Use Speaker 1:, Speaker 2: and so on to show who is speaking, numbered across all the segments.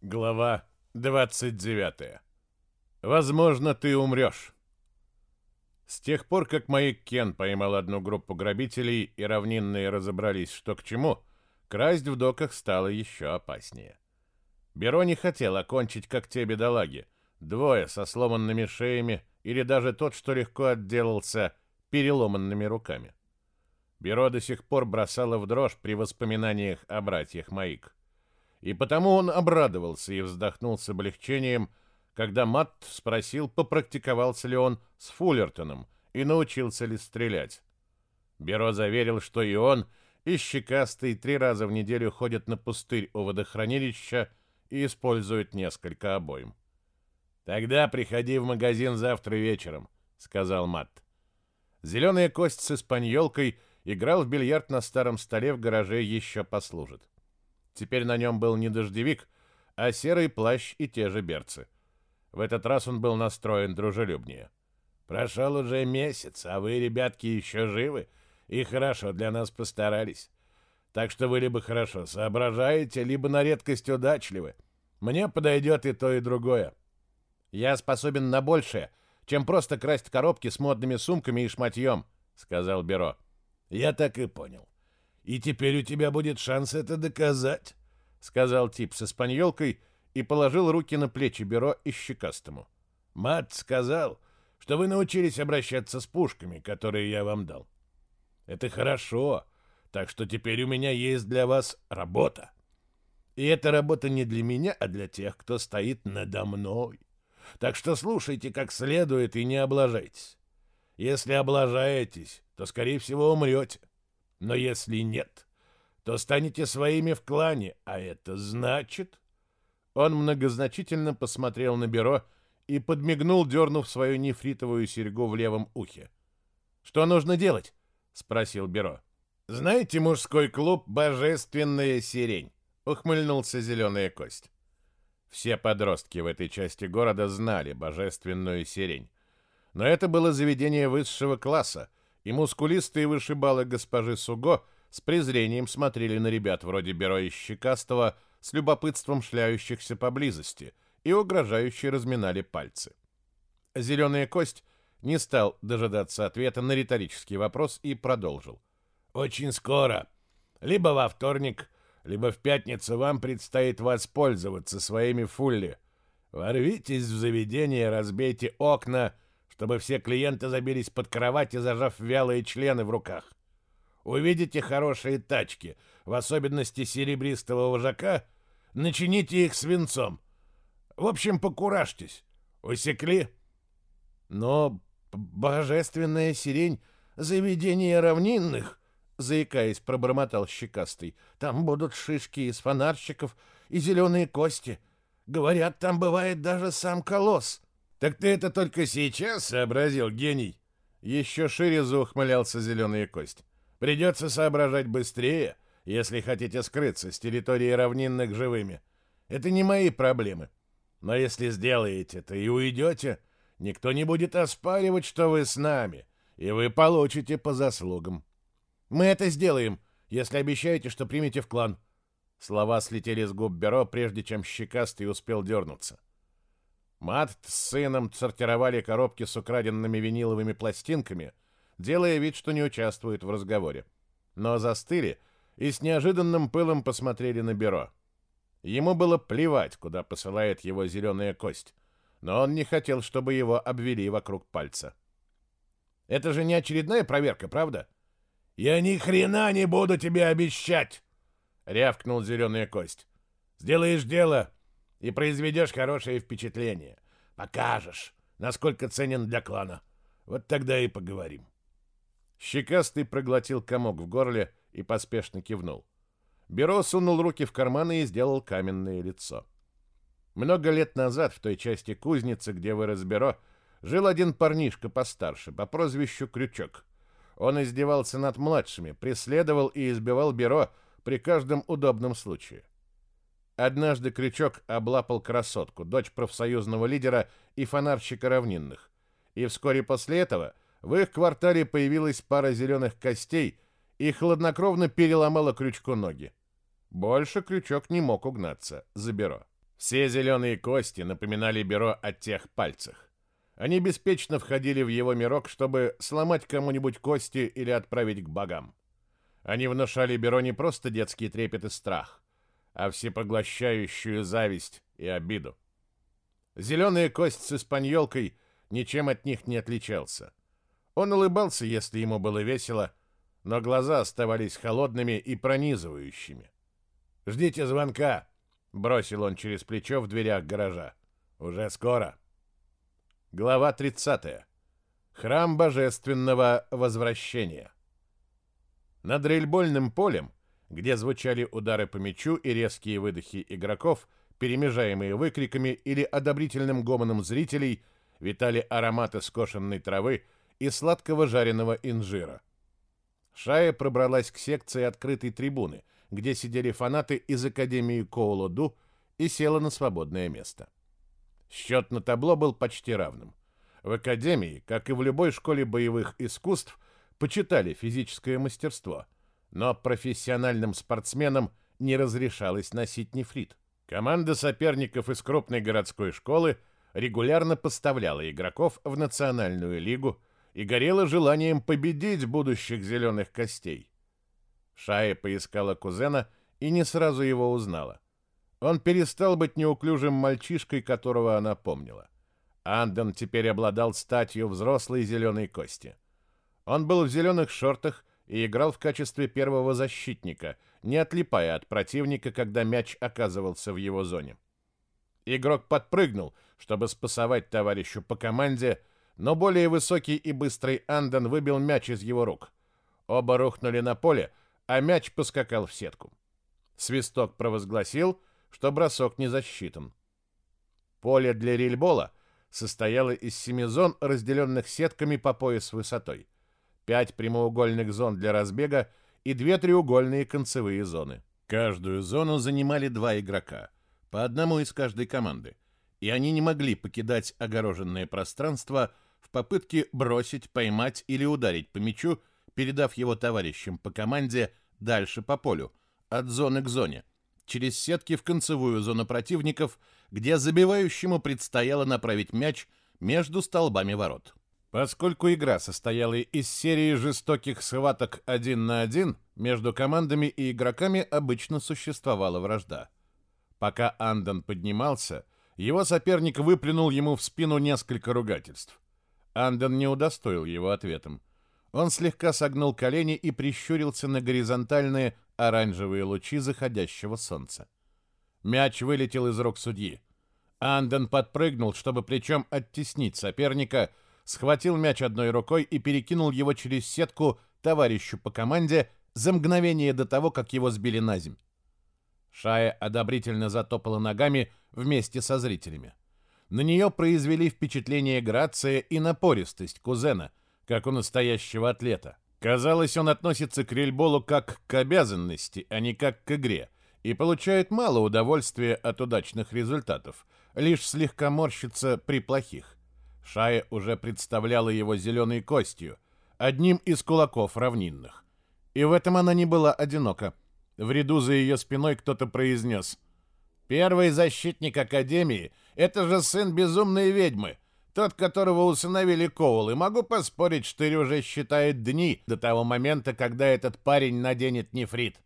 Speaker 1: Глава 29. Возможно, ты умрешь. С тех пор, как Маик Кен поймал одну группу грабителей и равнинные разобрались, что к чему, красть в доках стало еще опаснее. Беро не хотел окончить, как те бедолаги, двое со сломанными шеями или даже тот, что легко отделался переломанными руками. Беро до сих пор бросало в дрожь при воспоминаниях о братьях Маик. И потому он обрадовался и вздохнул с облегчением, когда Матт спросил, попрактиковался ли он с Фуллертоном и научился ли стрелять. Беро заверил, что и он, и Щекастый три раза в неделю ходят на пустырь у водохранилища и используют несколько обоим. «Тогда приходи в магазин завтра вечером», — сказал Матт. Зеленая кость с испаньолкой играл в бильярд на старом столе в гараже еще послужит. Теперь на нем был не дождевик, а серый плащ и те же берцы. В этот раз он был настроен дружелюбнее. «Прошел уже месяц, а вы, ребятки, еще живы и хорошо для нас постарались. Так что вы либо хорошо соображаете, либо на редкость удачливы. Мне подойдет и то, и другое». «Я способен на большее, чем просто красть коробки с модными сумками и шматьем», — сказал Беро. «Я так и понял. И теперь у тебя будет шанс это доказать, сказал тип с испаньолкой и положил руки на плечи Беро и Щекастому. Мат сказал, что вы научились обращаться с пушками, которые я вам дал. Это хорошо, так что теперь у меня есть для вас работа. И эта работа не для меня, а для тех, кто стоит надо мной. Так что слушайте как следует и не облажайтесь. Если облажаетесь, то, скорее всего, умрете. Но если нет, то станете своими в клане, а это значит...» Он многозначительно посмотрел на Беро и подмигнул, дернув свою нефритовую серьгу в левом ухе. «Что нужно делать?» — спросил Беро. «Знаете мужской клуб «Божественная сирень»?» — ухмыльнулся зеленая кость. Все подростки в этой части города знали «Божественную сирень». Но это было заведение высшего класса, и мускулистые вышибалы госпожи Суго с презрением смотрели на ребят вроде Беро и Щекастого с любопытством шляющихся поблизости и угрожающе разминали пальцы. Зеленая кость не стал дожидаться ответа на риторический вопрос и продолжил. «Очень скоро, либо во вторник, либо в пятницу вам предстоит воспользоваться своими фулли. Ворвитесь в заведение, разбейте окна — чтобы все клиенты забились под кровать и зажав вялые члены в руках. Увидите хорошие тачки, в особенности серебристого вожака, начините их свинцом. В общем, покуражьтесь. Усекли? Но божественная сирень заведение равнинных, заикаясь, пробормотал щекастый. Там будут шишки из фонарщиков и зеленые кости. Говорят, там бывает даже сам колосс. «Так ты это только сейчас сообразил, гений?» Еще шире заухмылялся зеленая кость. «Придется соображать быстрее, если хотите скрыться с территории равнинных живыми. Это не мои проблемы. Но если сделаете это и уйдете, никто не будет оспаривать, что вы с нами, и вы получите по заслугам. Мы это сделаем, если обещаете, что примете в клан». Слова слетели с губ Беро, прежде чем щекастый успел дернуться. Мат с сыном сортировали коробки с украденными виниловыми пластинками, делая вид, что не участвуют в разговоре. Но застыли и с неожиданным пылом посмотрели на бюро. Ему было плевать, куда посылает его зеленая кость, но он не хотел, чтобы его обвели вокруг пальца. «Это же не очередная проверка, правда?» «Я ни хрена не буду тебе обещать!» — рявкнул зеленая кость. «Сделаешь дело, и произведешь хорошее впечатление. Покажешь, насколько ценен для клана. Вот тогда и поговорим. Щекастый проглотил комок в горле и поспешно кивнул. Беро сунул руки в карманы и сделал каменное лицо. Много лет назад в той части кузницы, где вырос Беро, жил один парнишка постарше по прозвищу Крючок. Он издевался над младшими, преследовал и избивал Беро при каждом удобном случае. Однажды Крючок облапал красотку, дочь профсоюзного лидера и фонарщика равнинных. И вскоре после этого в их квартале появилась пара зеленых костей и хладнокровно переломала Крючку ноги. Больше Крючок не мог угнаться за бюро. Все зеленые кости напоминали Беро о тех пальцах. Они беспечно входили в его мирок, чтобы сломать кому-нибудь кости или отправить к богам. Они внушали Беро не просто детский трепет и страх, а всепоглощающую зависть и обиду. Зеленая кость с испаньолкой ничем от них не отличался. Он улыбался, если ему было весело, но глаза оставались холодными и пронизывающими. «Ждите звонка!» — бросил он через плечо в дверях гаража. «Уже скоро!» Глава 30. Храм Божественного Возвращения. Над рельбольным полем, где звучали удары по мячу и резкие выдохи игроков, перемежаемые выкриками или одобрительным гомоном зрителей, витали ароматы скошенной травы и сладкого жареного инжира. Шая пробралась к секции открытой трибуны, где сидели фанаты из Академии Коулоду, и села на свободное место. Счет на табло был почти равным. В Академии, как и в любой школе боевых искусств, почитали физическое мастерство, но профессиональным спортсменам не разрешалось носить нефрит. Команда соперников из крупной городской школы регулярно поставляла игроков в Национальную лигу и горела желанием победить будущих зеленых костей. Шая поискала кузена и не сразу его узнала. Он перестал быть неуклюжим мальчишкой, которого она помнила. Андон теперь обладал статью взрослой зеленой кости. Он был в зеленых шортах и играл в качестве первого защитника, не отлипая от противника, когда мяч оказывался в его зоне. Игрок подпрыгнул, чтобы спасовать товарищу по команде, но более высокий и быстрый Андон выбил мяч из его рук. Оба рухнули на поле, а мяч поскакал в сетку. Свисток провозгласил, что бросок не засчитан. Поле для рельбола состояло из семи зон, разделенных сетками по пояс высотой, пять прямоугольных зон для разбега и две треугольные концевые зоны. Каждую зону занимали два игрока, по одному из каждой команды, и они не могли покидать огороженное пространство в попытке бросить, поймать или ударить по мячу, передав его товарищам по команде дальше по полю, от зоны к зоне, через сетки в концевую зону противников, где забивающему предстояло направить мяч между столбами ворот. Поскольку игра состояла из серии жестоких схваток один на один, между командами и игроками обычно существовала вражда. Пока Андон поднимался, его соперник выплюнул ему в спину несколько ругательств. Андон не удостоил его ответом. Он слегка согнул колени и прищурился на горизонтальные оранжевые лучи заходящего солнца. Мяч вылетел из рук судьи. Анден подпрыгнул, чтобы плечом оттеснить соперника, схватил мяч одной рукой и перекинул его через сетку товарищу по команде за мгновение до того, как его сбили на земь. Шая одобрительно затопала ногами вместе со зрителями. На нее произвели впечатление грация и напористость кузена, как у настоящего атлета. Казалось, он относится к рельболу как к обязанности, а не как к игре, и получает мало удовольствия от удачных результатов, лишь слегка морщится при плохих. Шая уже представляла его зеленой костью, одним из кулаков равнинных. И в этом она не была одинока. В ряду за ее спиной кто-то произнес «Первый защитник Академии — это же сын безумной ведьмы!» Тот, которого усыновили Коул, и могу поспорить, Штырь уже считает дни до того момента, когда этот парень наденет нефрит.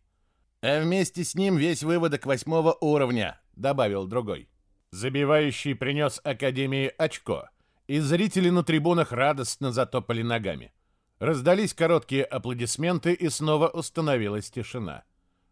Speaker 1: А вместе с ним весь выводок восьмого уровня, добавил другой. Забивающий принес Академии очко, и зрители на трибунах радостно затопали ногами. Раздались короткие аплодисменты, и снова установилась тишина.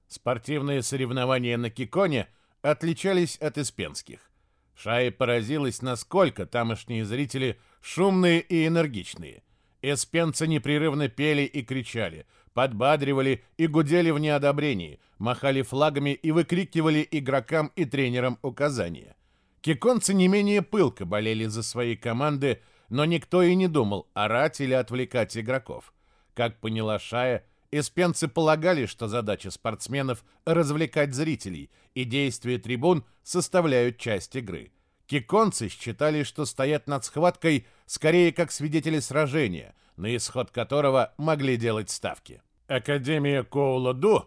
Speaker 1: Спортивные соревнования на Киконе отличались от испенских. Шая поразилась, насколько тамошние зрители шумные и энергичные. Эспенцы непрерывно пели и кричали, подбадривали и гудели в неодобрении, махали флагами и выкрикивали игрокам и тренерам указания. Киконцы не менее пылко болели за свои команды, но никто и не думал орать или отвлекать игроков. Как поняла Шая, Эспенцы полагали, что задача спортсменов – развлекать зрителей, и действия трибун составляют часть игры. Киконцы считали, что стоят над схваткой скорее как свидетели сражения, на исход которого могли делать ставки. Академия Коула-Ду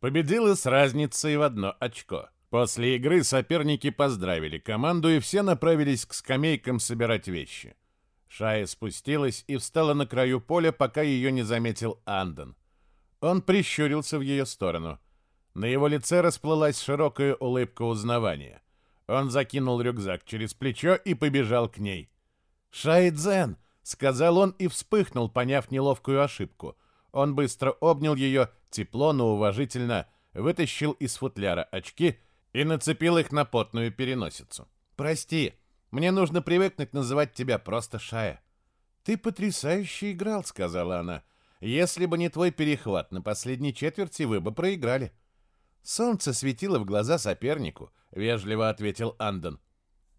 Speaker 1: победила с разницей в одно очко. После игры соперники поздравили команду, и все направились к скамейкам собирать вещи. Шая спустилась и встала на краю поля, пока ее не заметил Андон. Он прищурился в ее сторону. На его лице расплылась широкая улыбка узнавания. Он закинул рюкзак через плечо и побежал к ней. «Шайдзен!» — сказал он и вспыхнул, поняв неловкую ошибку. Он быстро обнял ее, тепло, но уважительно, вытащил из футляра очки и нацепил их на потную переносицу. «Прости, мне нужно привыкнуть называть тебя просто Шая». «Ты потрясающе играл», — сказала она. «Если бы не твой перехват на последней четверти, вы бы проиграли». «Солнце светило в глаза сопернику», — вежливо ответил Андон.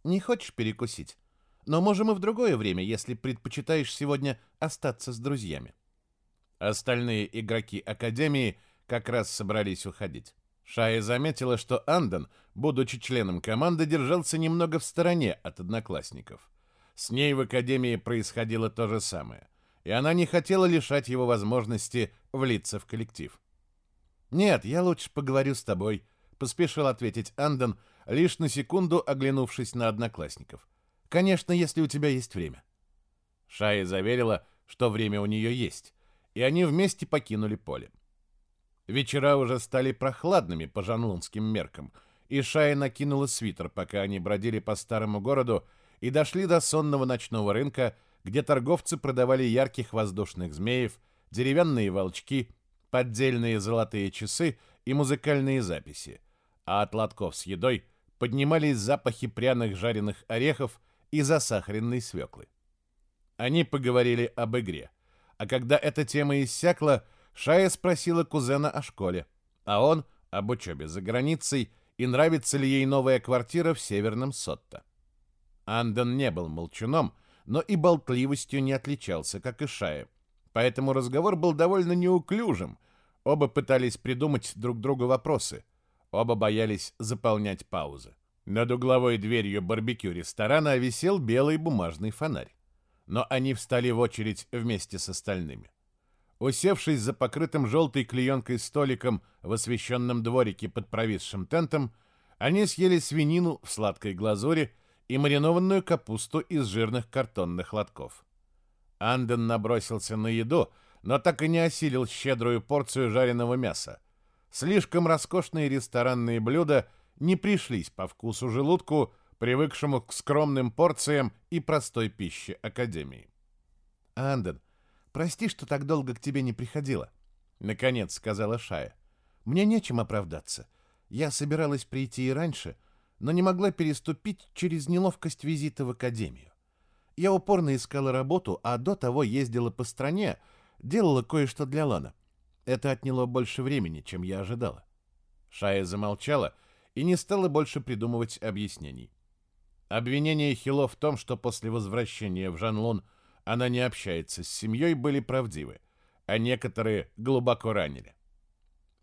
Speaker 1: «Не хочешь перекусить? Но можем и в другое время, если предпочитаешь сегодня остаться с друзьями». Остальные игроки Академии как раз собрались уходить. Шая заметила, что Андон, будучи членом команды, держался немного в стороне от одноклассников. С ней в Академии происходило то же самое, и она не хотела лишать его возможности влиться в коллектив. «Нет, я лучше поговорю с тобой», — поспешил ответить Андон, лишь на секунду оглянувшись на одноклассников. «Конечно, если у тебя есть время». Шая заверила, что время у нее есть, и они вместе покинули поле. Вечера уже стали прохладными по жанлунским меркам, и Шая накинула свитер, пока они бродили по старому городу и дошли до сонного ночного рынка, где торговцы продавали ярких воздушных змеев, деревянные волчки — поддельные золотые часы и музыкальные записи, а от лотков с едой поднимались запахи пряных жареных орехов и засахаренной свеклы. Они поговорили об игре, а когда эта тема иссякла, Шая спросила кузена о школе, а он об учебе за границей и нравится ли ей новая квартира в Северном Сотто. Андон не был молчуном, но и болтливостью не отличался, как и Шая, поэтому разговор был довольно неуклюжим. Оба пытались придумать друг другу вопросы. Оба боялись заполнять паузы. Над угловой дверью барбекю ресторана висел белый бумажный фонарь. Но они встали в очередь вместе с остальными. Усевшись за покрытым желтой клеенкой столиком в освещенном дворике под провисшим тентом, они съели свинину в сладкой глазури и маринованную капусту из жирных картонных лотков. Анден набросился на еду, но так и не осилил щедрую порцию жареного мяса. Слишком роскошные ресторанные блюда не пришлись по вкусу желудку, привыкшему к скромным порциям и простой пище Академии. «Анден, прости, что так долго к тебе не приходила», — наконец сказала Шая. «Мне нечем оправдаться. Я собиралась прийти и раньше, но не могла переступить через неловкость визита в Академию. Я упорно искала работу, а до того ездила по стране, делала кое-что для Лана. Это отняло больше времени, чем я ожидала. Шая замолчала и не стала больше придумывать объяснений. Обвинения Хило в том, что после возвращения в Жанлун она не общается с семьей, были правдивы, а некоторые глубоко ранили.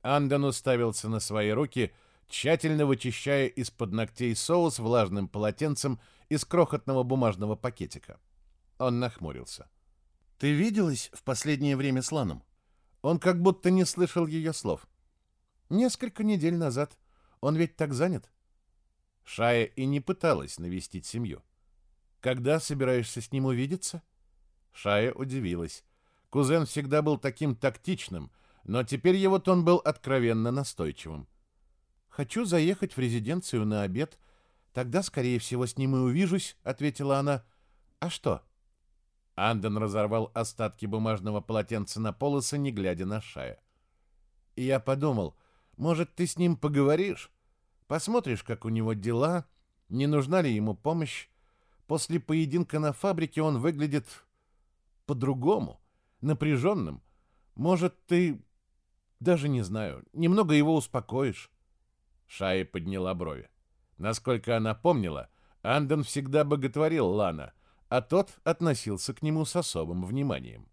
Speaker 1: Андон уставился на свои руки, тщательно вычищая из-под ногтей соус влажным полотенцем из крохотного бумажного пакетика. Он нахмурился. «Ты виделась в последнее время с Ланом?» Он как будто не слышал ее слов. «Несколько недель назад. Он ведь так занят». Шая и не пыталась навестить семью. «Когда собираешься с ним увидеться?» Шая удивилась. Кузен всегда был таким тактичным, но теперь его тон был откровенно настойчивым. «Хочу заехать в резиденцию на обед Тогда, скорее всего, с ним и увижусь, ответила она. А что? Анден разорвал остатки бумажного полотенца на полосы, не глядя на Шая. И я подумал, может, ты с ним поговоришь? Посмотришь, как у него дела, не нужна ли ему помощь. После поединка на фабрике он выглядит по-другому, напряженным. Может, ты... Даже не знаю, немного его успокоишь. Шая подняла брови. Насколько она помнила, Андон всегда боготворил Лана, а тот относился к нему с особым вниманием.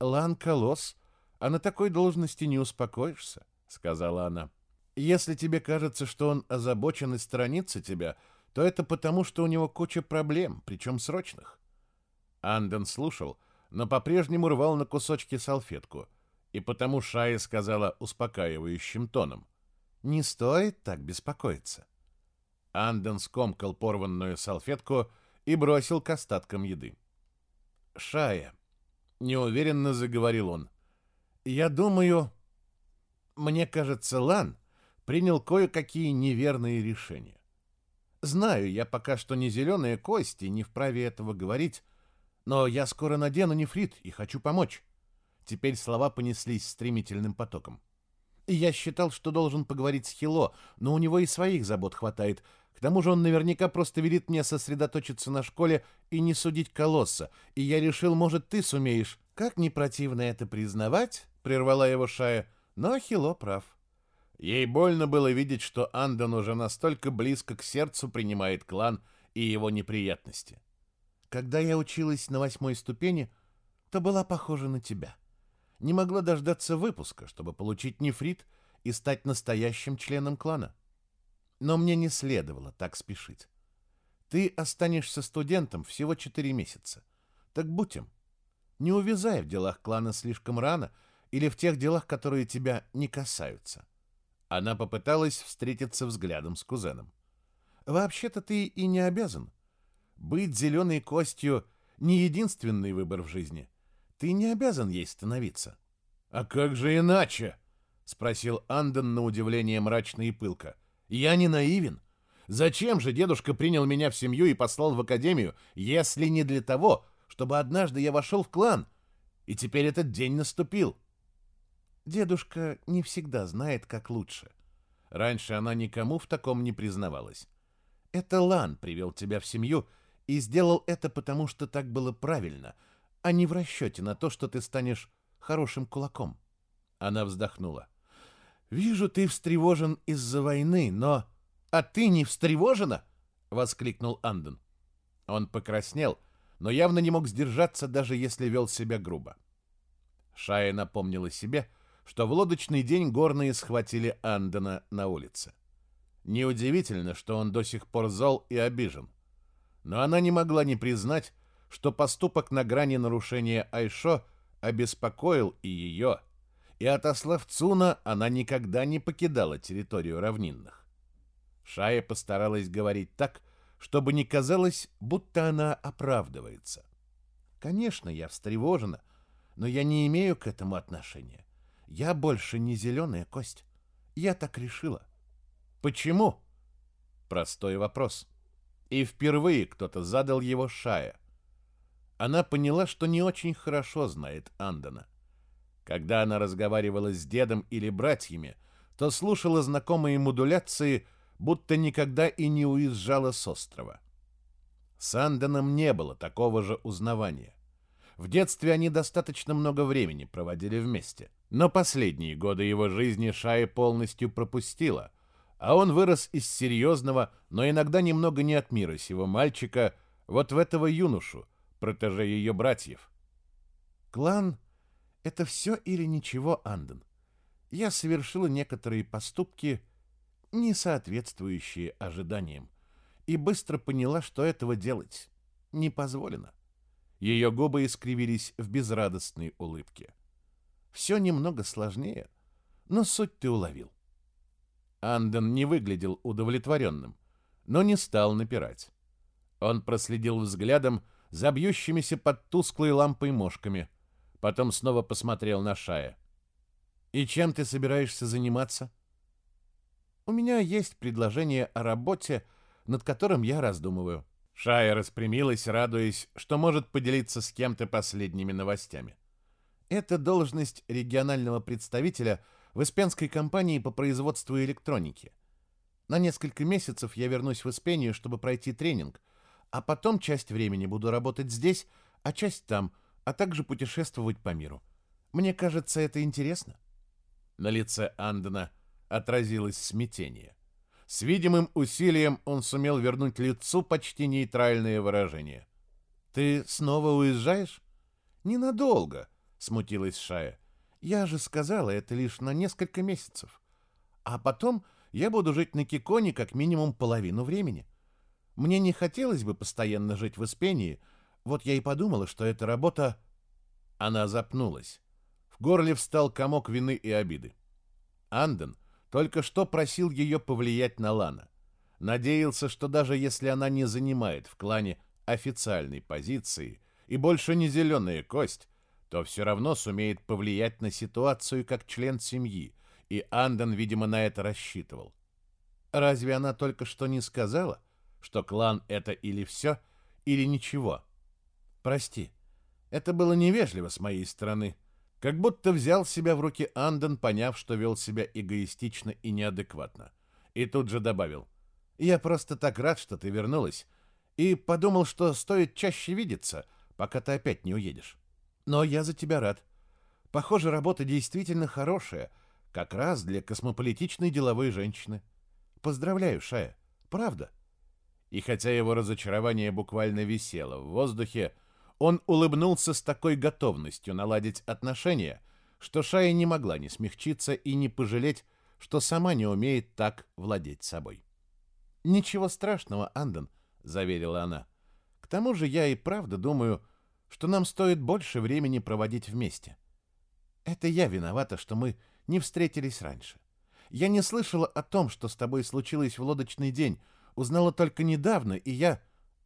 Speaker 1: «Лан — колосс, а на такой должности не успокоишься», — сказала она. «Если тебе кажется, что он озабочен и сторонится тебя, то это потому, что у него куча проблем, причем срочных». Андон слушал, но по-прежнему рвал на кусочки салфетку, и потому Шая сказала успокаивающим тоном.
Speaker 2: Не стоит так беспокоиться.
Speaker 1: Анден скомкал порванную салфетку и бросил к остаткам еды.
Speaker 2: «Шая», — неуверенно заговорил он, — «я думаю, мне кажется, Лан принял кое-какие неверные решения. Знаю, я пока что не зеленые кости, не вправе этого говорить, но я скоро надену нефрит и хочу помочь». Теперь слова понеслись стремительным потоком. Я считал, что должен поговорить с Хило, но у него и своих забот хватает — к тому же он наверняка просто велит мне сосредоточиться на школе и не судить колосса, и я решил, может, ты сумеешь. Как не противно это признавать, прервала его Шая, но Хило прав.
Speaker 1: Ей больно было видеть, что Андон уже настолько близко к сердцу принимает клан и его неприятности.
Speaker 2: Когда я училась на восьмой ступени, то была похожа на тебя. Не могла дождаться выпуска, чтобы получить нефрит и стать настоящим членом клана. Но мне не следовало так спешить. Ты останешься студентом всего четыре месяца. Так будь им. Не увязай в делах клана слишком рано или в тех делах, которые тебя не касаются. Она попыталась встретиться взглядом с кузеном. Вообще-то ты и не обязан. Быть зеленой костью — не единственный выбор в жизни. Ты не обязан ей становиться.
Speaker 1: — А как же иначе? — спросил Анден на удивление мрачно и пылко. Я не наивен. Зачем же дедушка принял меня в семью и послал в академию, если не для того, чтобы однажды я вошел в клан, и теперь этот день наступил?
Speaker 2: Дедушка не всегда знает, как лучше. Раньше она никому в таком не признавалась. Это Лан привел тебя в семью и сделал это потому, что так было правильно, а не в расчете на то, что ты станешь хорошим кулаком. Она вздохнула. «Вижу, ты встревожен из-за войны, но...» «А ты не встревожена?» — воскликнул Анден. Он покраснел, но явно не мог сдержаться, даже если вел себя грубо. Шая напомнила себе, что в лодочный день горные схватили Андена на улице. Неудивительно, что он до сих пор зол и обижен. Но она не могла не признать, что поступок на грани нарушения Айшо обеспокоил и ее, и отослав Цуна, она никогда не покидала территорию равнинных. Шая постаралась говорить так, чтобы не казалось, будто она оправдывается. Конечно, я встревожена, но я не имею к этому отношения. Я больше не зеленая кость. Я так решила. Почему? Простой вопрос. И впервые кто-то задал его Шая. Она поняла, что не очень хорошо знает Андона. Когда она разговаривала с дедом или братьями, то слушала знакомые модуляции, будто никогда и не уезжала с острова. С Анденом не было такого же узнавания. В детстве они достаточно много времени проводили вместе, но последние годы его жизни Шая полностью пропустила, а он вырос из серьезного, но иногда немного не от мира сего мальчика, вот в этого юношу, протеже ее братьев. Клан это все или ничего, Анден. Я совершила некоторые поступки, не соответствующие ожиданиям, и быстро поняла, что этого делать не позволено. Ее губы искривились в безрадостной улыбке. Все немного сложнее, но суть ты уловил. Анден не выглядел удовлетворенным, но не стал напирать. Он проследил взглядом за бьющимися под тусклой лампой мошками — Потом снова посмотрел на Шая. «И чем ты собираешься заниматься?» «У меня есть предложение о работе, над которым я раздумываю». Шая распрямилась, радуясь, что может поделиться с кем-то последними новостями. Это должность регионального представителя в Испенской компании по производству электроники. На несколько месяцев я вернусь в Испению, чтобы пройти тренинг, а потом часть времени буду работать здесь, а часть там, а также путешествовать по миру. Мне кажется, это интересно. На лице Андена отразилось смятение. С видимым усилием он сумел вернуть лицу почти нейтральное выражение. «Ты снова уезжаешь?» «Ненадолго», — смутилась Шая. «Я же сказала, это лишь на несколько месяцев. А потом я буду жить на Киконе как минимум половину времени. Мне не хотелось бы постоянно жить в Испении, — вот я и подумала, что эта работа... Она запнулась. В горле встал комок вины и обиды. Анден Только что просил ее повлиять на Лана. Надеялся, что даже если она не занимает в клане официальной позиции и больше не зеленая кость, то все равно сумеет повлиять на ситуацию как член семьи, и Анден, видимо, на это рассчитывал. Разве она только что не сказала, что клан — это или все, или ничего? Прости, это было невежливо с моей стороны. Как будто взял себя в руки Анден, поняв, что вел себя эгоистично и неадекватно. И тут же добавил. Я просто так рад, что ты вернулась, и подумал, что стоит чаще видеться, пока ты опять не уедешь. Но я за тебя рад. Похоже, работа действительно хорошая, как раз для космополитичной деловой женщины. Поздравляю, Шая. Правда. И хотя его разочарование буквально висело в воздухе, он улыбнулся с такой готовностью наладить отношения, что Шая не могла не смягчиться и не пожалеть, что сама не умеет так владеть собой. «Ничего страшного, Андон», — заверила она. «К тому же я и правда думаю, что нам стоит больше времени проводить вместе. Это я виновата, что мы не встретились раньше. Я не слышала о том, что с тобой случилось в лодочный день, узнала только недавно, и я...»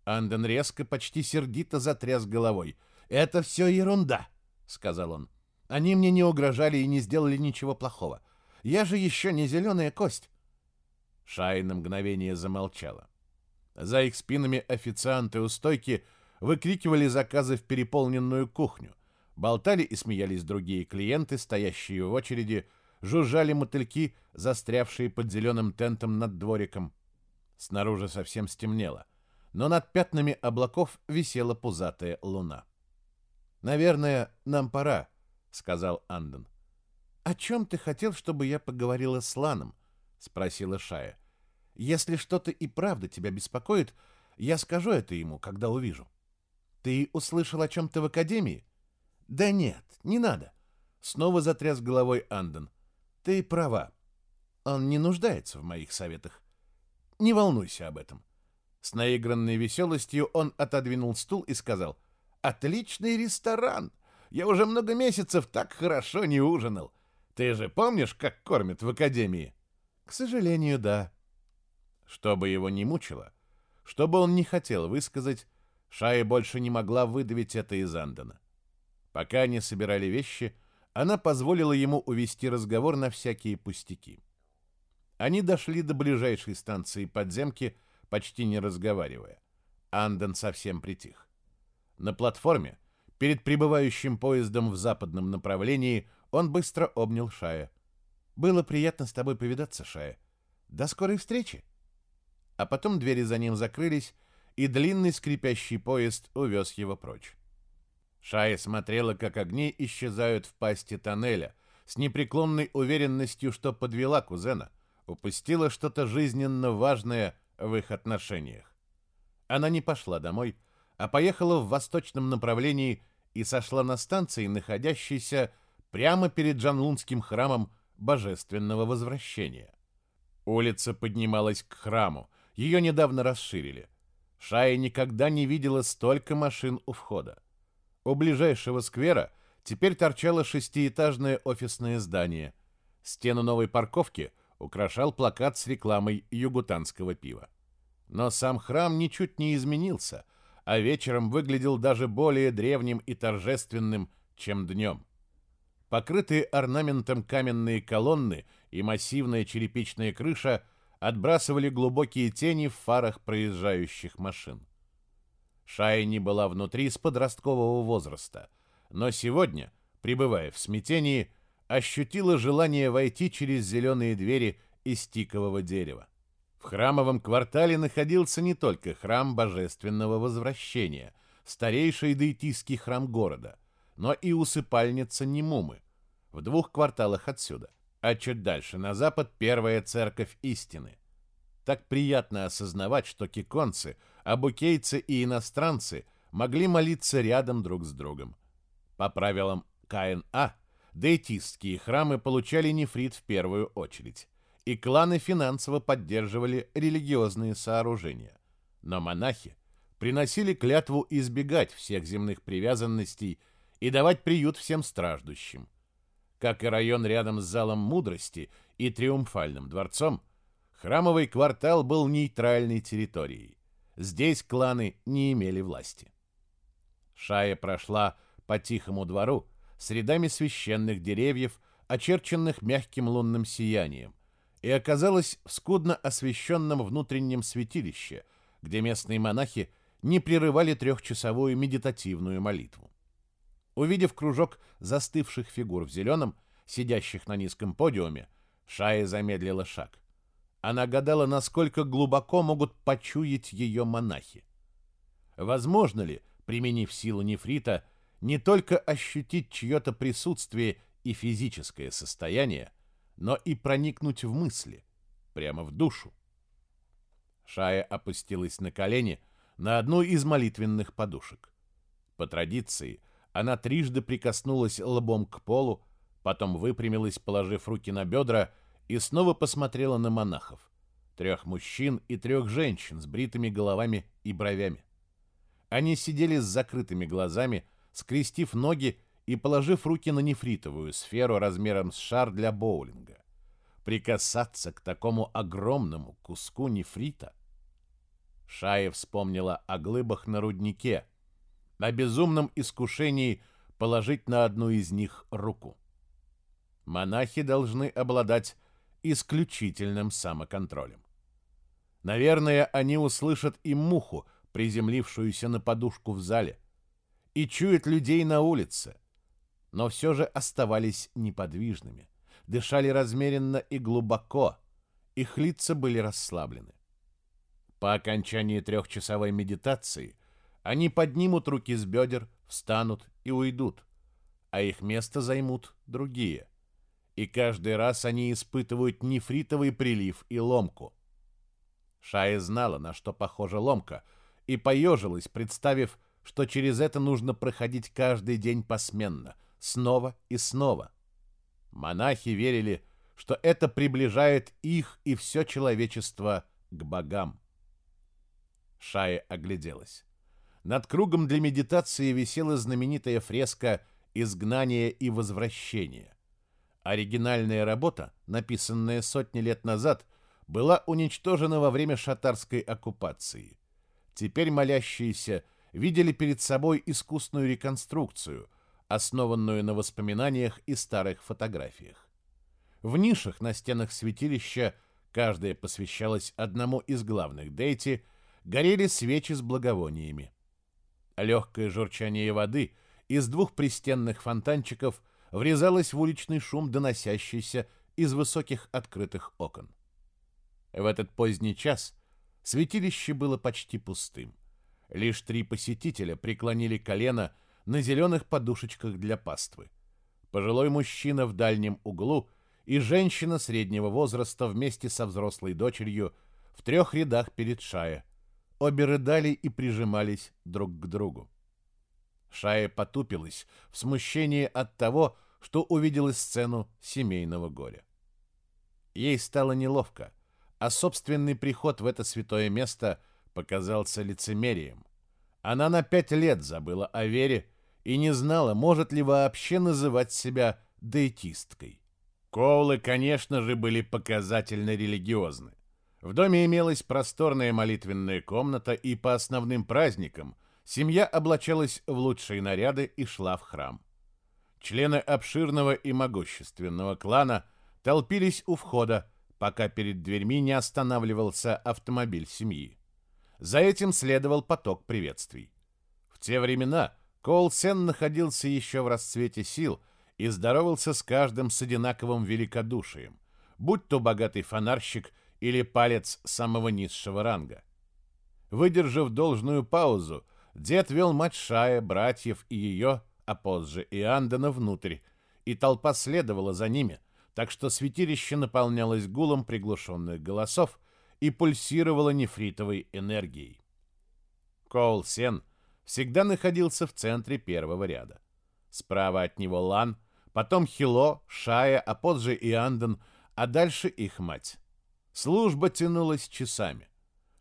Speaker 2: Андон резко, почти сердито затряс головой. «Это все ерунда», — сказал он. «Они мне не угрожали и не сделали ничего плохого. Я же еще не зеленая кость. Шай на мгновение замолчала. За их спинами официанты у стойки выкрикивали заказы в переполненную кухню. Болтали и смеялись другие клиенты, стоящие в очереди, жужжали мотыльки, застрявшие под зеленым тентом над двориком. Снаружи совсем стемнело, но над пятнами облаков висела пузатая луна. «Наверное, нам пора», — сказал Андон. «О чем ты хотел, чтобы я поговорила с Ланом?» — спросила Шая. «Если что-то и правда тебя беспокоит, я скажу это ему, когда увижу». «Ты услышал о чем-то в Академии?» «Да нет, не надо». Снова затряс головой Андон. «Ты права. Он не нуждается в моих советах. Не волнуйся об этом». С наигранной веселостью он отодвинул стул и сказал, «Отличный ресторан! Я уже много месяцев так хорошо не ужинал. Ты же помнишь, как кормят в Академии?» К сожалению, да. Чтобы его не мучило, чтобы он не хотел высказать, Шая больше не могла выдавить это из Андона. Пока они собирали вещи, она позволила ему увести разговор на всякие пустяки. Они дошли до ближайшей станции подземки, почти не разговаривая. Андон совсем притих. На платформе, перед прибывающим поездом в западном направлении, он быстро обнял Шая. Было приятно с тобой повидаться, Шая. До скорой встречи. А потом двери за ним закрылись, и длинный скрипящий поезд увез его прочь. Шая смотрела, как огни исчезают в пасти тоннеля, с непреклонной уверенностью, что подвела кузена, упустила что-то жизненно важное в их отношениях. Она не пошла домой, а поехала в восточном направлении и сошла на станции, находящейся прямо перед Джанлунским храмом божественного возвращения. Улица поднималась к храму, ее недавно расширили. Шая никогда не видела столько машин у входа. У ближайшего сквера теперь торчало шестиэтажное офисное здание. Стену новой парковки украшал плакат с рекламой югутанского пива. Но сам храм ничуть не изменился, а вечером выглядел даже более древним и торжественным, чем днем. Покрытые орнаментом каменные колонны и массивная черепичная крыша отбрасывали глубокие тени в фарах проезжающих машин. Шайни была внутри с подросткового возраста, но сегодня, пребывая в смятении, ощутила желание войти через зеленые двери из тикового дерева. В храмовом квартале находился не только храм Божественного Возвращения, старейший дейтийский храм города – но и усыпальница Немумы в двух кварталах отсюда, а чуть дальше на запад первая церковь истины. Так приятно осознавать, что киконцы, абукейцы и иностранцы могли молиться рядом друг с другом. По правилам КНА, дейтистские храмы получали нефрит в первую очередь, и кланы финансово поддерживали религиозные сооружения. Но монахи приносили клятву избегать всех земных привязанностей и давать приют всем страждущим. Как и район рядом с залом мудрости и Триумфальным дворцом, храмовый квартал был нейтральной территорией. Здесь кланы не имели власти. Шая прошла по тихому двору с рядами священных деревьев, очерченных мягким лунным сиянием, и оказалась в скудно освещенном внутреннем святилище, где местные монахи не прерывали трехчасовую медитативную молитву. Увидев кружок застывших фигур в зеленом, сидящих на низком подиуме, Шая замедлила шаг. Она гадала, насколько глубоко могут почуять ее монахи. Возможно ли, применив силу нефрита, не только ощутить чье-то присутствие и физическое состояние, но и проникнуть в мысли, прямо в душу? Шая опустилась на колени на одну из молитвенных подушек. По традиции, она трижды прикоснулась лбом к полу, потом выпрямилась, положив руки на бедра, и снова посмотрела на монахов. Трех мужчин и трех женщин с бритыми головами и бровями. Они сидели с закрытыми глазами, скрестив ноги и положив руки на нефритовую сферу размером с шар для боулинга. Прикасаться к такому огромному куску нефрита. Шая вспомнила о глыбах на руднике, о безумном искушении положить на одну из них руку. Монахи должны обладать исключительным самоконтролем. Наверное, они услышат и муху, приземлившуюся на подушку в зале, и чуют людей на улице, но все же оставались неподвижными, дышали размеренно и глубоко, их лица были расслаблены. По окончании трехчасовой медитации они поднимут руки с бедер, встанут и уйдут, а их место займут другие – и каждый раз они испытывают нефритовый прилив и ломку. Шая знала, на что похожа ломка, и поежилась, представив, что через это нужно проходить каждый день посменно, снова и снова. Монахи верили, что это приближает их и все человечество к богам. Шая огляделась. Над кругом для медитации висела знаменитая фреска «Изгнание и возвращение». Оригинальная работа, написанная сотни лет назад, была уничтожена во время шатарской оккупации. Теперь молящиеся видели перед собой искусную реконструкцию, основанную на воспоминаниях и старых фотографиях. В нишах на стенах святилища, каждая посвящалась одному из главных дейти, горели свечи с благовониями. Легкое журчание воды из двух пристенных фонтанчиков – врезалась в уличный шум, доносящийся из высоких открытых окон. В этот поздний час святилище было почти пустым. Лишь три посетителя преклонили колено на зеленых подушечках для паствы. Пожилой мужчина в дальнем углу и женщина среднего возраста вместе со взрослой дочерью в трех рядах перед Шая. Обе рыдали и прижимались друг к другу. Шая потупилась в смущении от того, что увидела сцену семейного горя. Ей стало неловко, а собственный приход в это святое место показался лицемерием. Она на пять лет забыла о вере и не знала, может ли вообще называть себя дейтисткой. Коулы, конечно же, были показательно религиозны. В доме имелась просторная молитвенная комната, и по основным праздникам семья облачалась в лучшие наряды и шла в храм. Члены обширного и могущественного клана толпились у входа, пока перед дверьми не останавливался автомобиль семьи. За этим следовал поток приветствий. В те времена Коул Сен находился еще в расцвете сил и здоровался с каждым с одинаковым великодушием, будь то богатый фонарщик или палец самого низшего ранга. Выдержав должную паузу, дед вел мать Шая, братьев и ее а позже и Андена внутрь, и толпа следовала за ними, так что святилище наполнялось гулом приглушенных голосов и пульсировало нефритовой энергией. Коул Сен всегда находился в центре первого ряда. Справа от него Лан, потом Хило, Шая, а позже и Анден, а дальше их мать. Служба тянулась часами.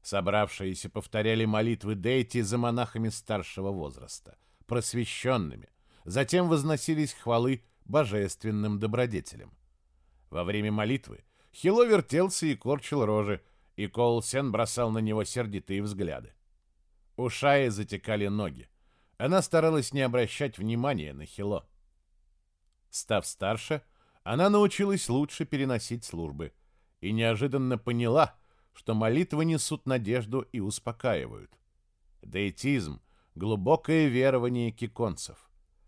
Speaker 2: Собравшиеся повторяли молитвы Дейти за монахами старшего возраста, просвещенными, Затем возносились хвалы божественным добродетелям. Во время молитвы Хило вертелся и корчил рожи, и Коул Сен бросал на него сердитые взгляды. У Шаи затекали ноги. Она старалась не обращать внимания на Хило. Став старше, она научилась лучше переносить службы и неожиданно поняла, что молитвы несут надежду и успокаивают. Дейтизм — глубокое верование киконцев.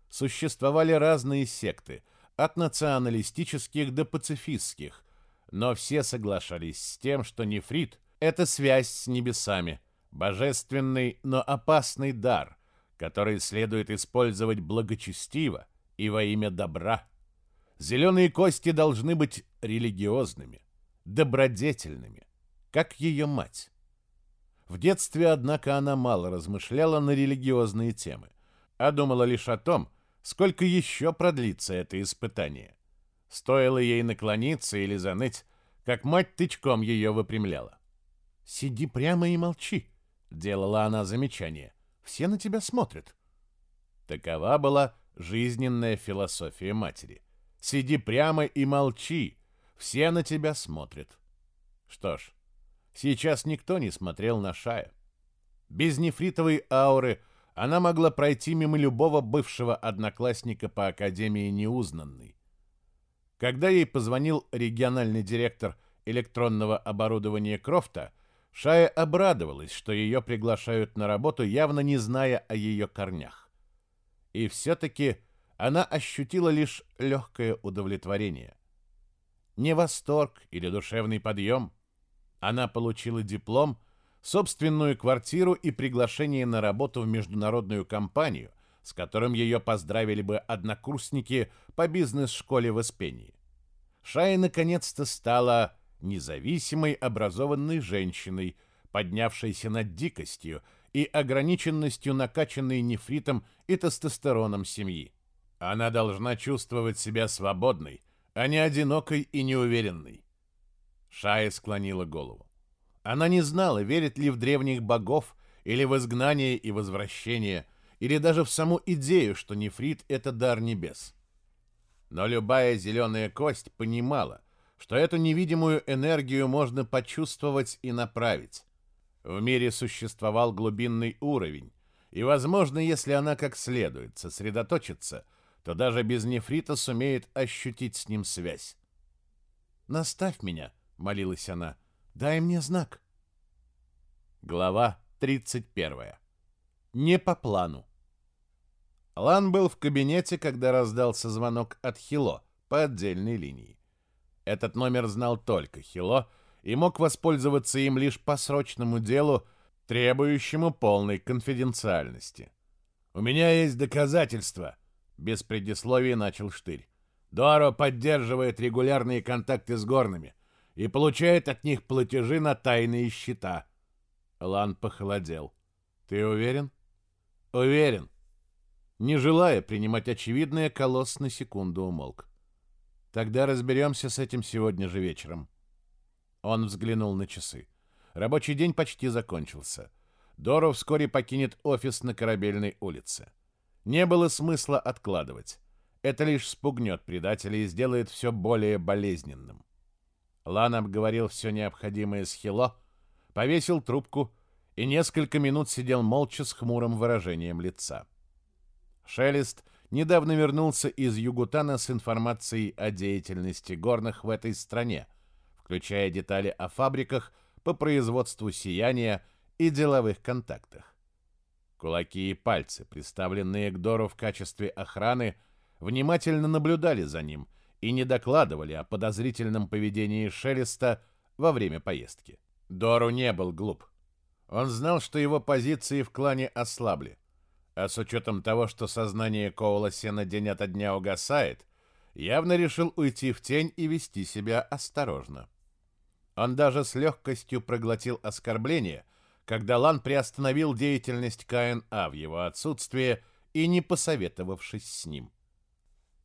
Speaker 2: Существовали разные секты, от националистических до пацифистских, но все соглашались с тем, что нефрит — это связь с небесами, божественный, но опасный дар, который следует использовать благочестиво и во имя добра. Зеленые кости должны быть религиозными, добродетельными, как ее мать. В детстве, однако, она мало размышляла на религиозные темы, а думала лишь о том, сколько еще продлится это испытание. Стоило ей наклониться или заныть, как мать тычком ее выпрямляла. «Сиди прямо и молчи», — делала она замечание. «Все на тебя смотрят». Такова была жизненная философия матери. «Сиди прямо и молчи, все на тебя смотрят». Что ж, сейчас никто не смотрел на Шая. Без нефритовой ауры она могла пройти мимо любого бывшего одноклассника по Академии неузнанной. Когда ей позвонил региональный директор электронного оборудования Крофта, Шая обрадовалась, что ее приглашают на работу, явно не зная о ее корнях. И все-таки она ощутила лишь легкое удовлетворение. Не восторг или душевный подъем. Она получила диплом, собственную квартиру и приглашение на работу в международную компанию, с которым ее поздравили бы однокурсники по бизнес-школе в Испении. Шая наконец-то стала независимой образованной женщиной, поднявшейся над дикостью и ограниченностью накачанной нефритом и тестостероном семьи. Она должна чувствовать себя свободной, а не одинокой и неуверенной. Шая склонила голову. Она не знала, верит ли в древних богов или в изгнание и возвращение, или даже в саму идею, что нефрит — это дар небес. Но любая зеленая кость понимала, что эту невидимую энергию можно почувствовать и направить. В мире существовал глубинный уровень, и, возможно, если она как следует сосредоточится, то даже без нефрита сумеет ощутить с ним связь. «Наставь меня», — молилась она, — «дай мне знак». Глава 31. Не по плану. Лан был в кабинете, когда раздался звонок от Хило по отдельной линии. Этот номер знал только Хило и мог воспользоваться им лишь по срочному делу, требующему полной конфиденциальности. «У меня есть доказательства», — без предисловий начал Штырь. «Доро поддерживает регулярные контакты с горными и получает от них платежи на тайные счета». Лан похолодел. «Ты уверен?» «Уверен», не желая принимать очевидное, колосс на секунду умолк. «Тогда разберемся с этим сегодня же вечером». Он взглянул на часы. Рабочий день почти закончился. Доро вскоре покинет офис на Корабельной улице. Не было смысла откладывать. Это лишь спугнет предателя и сделает все более болезненным. Лан обговорил все необходимое с Хило, повесил трубку и несколько минут сидел молча с хмурым выражением лица. Шелест недавно вернулся из Югутана с информацией о деятельности горных в этой стране, включая детали о фабриках по производству сияния и деловых контактах. Кулаки и пальцы, представленные к Дору в качестве охраны, внимательно наблюдали за ним и не докладывали о подозрительном поведении Шелеста во время поездки. Дору не был глуп. Он знал, что его позиции в клане ослабли. А с учетом того, что сознание Коула Сена день ото дня угасает, явно решил уйти в тень и вести себя осторожно. Он даже с легкостью проглотил оскорбление, когда Лан приостановил деятельность КНА в его отсутствие и не посоветовавшись с ним.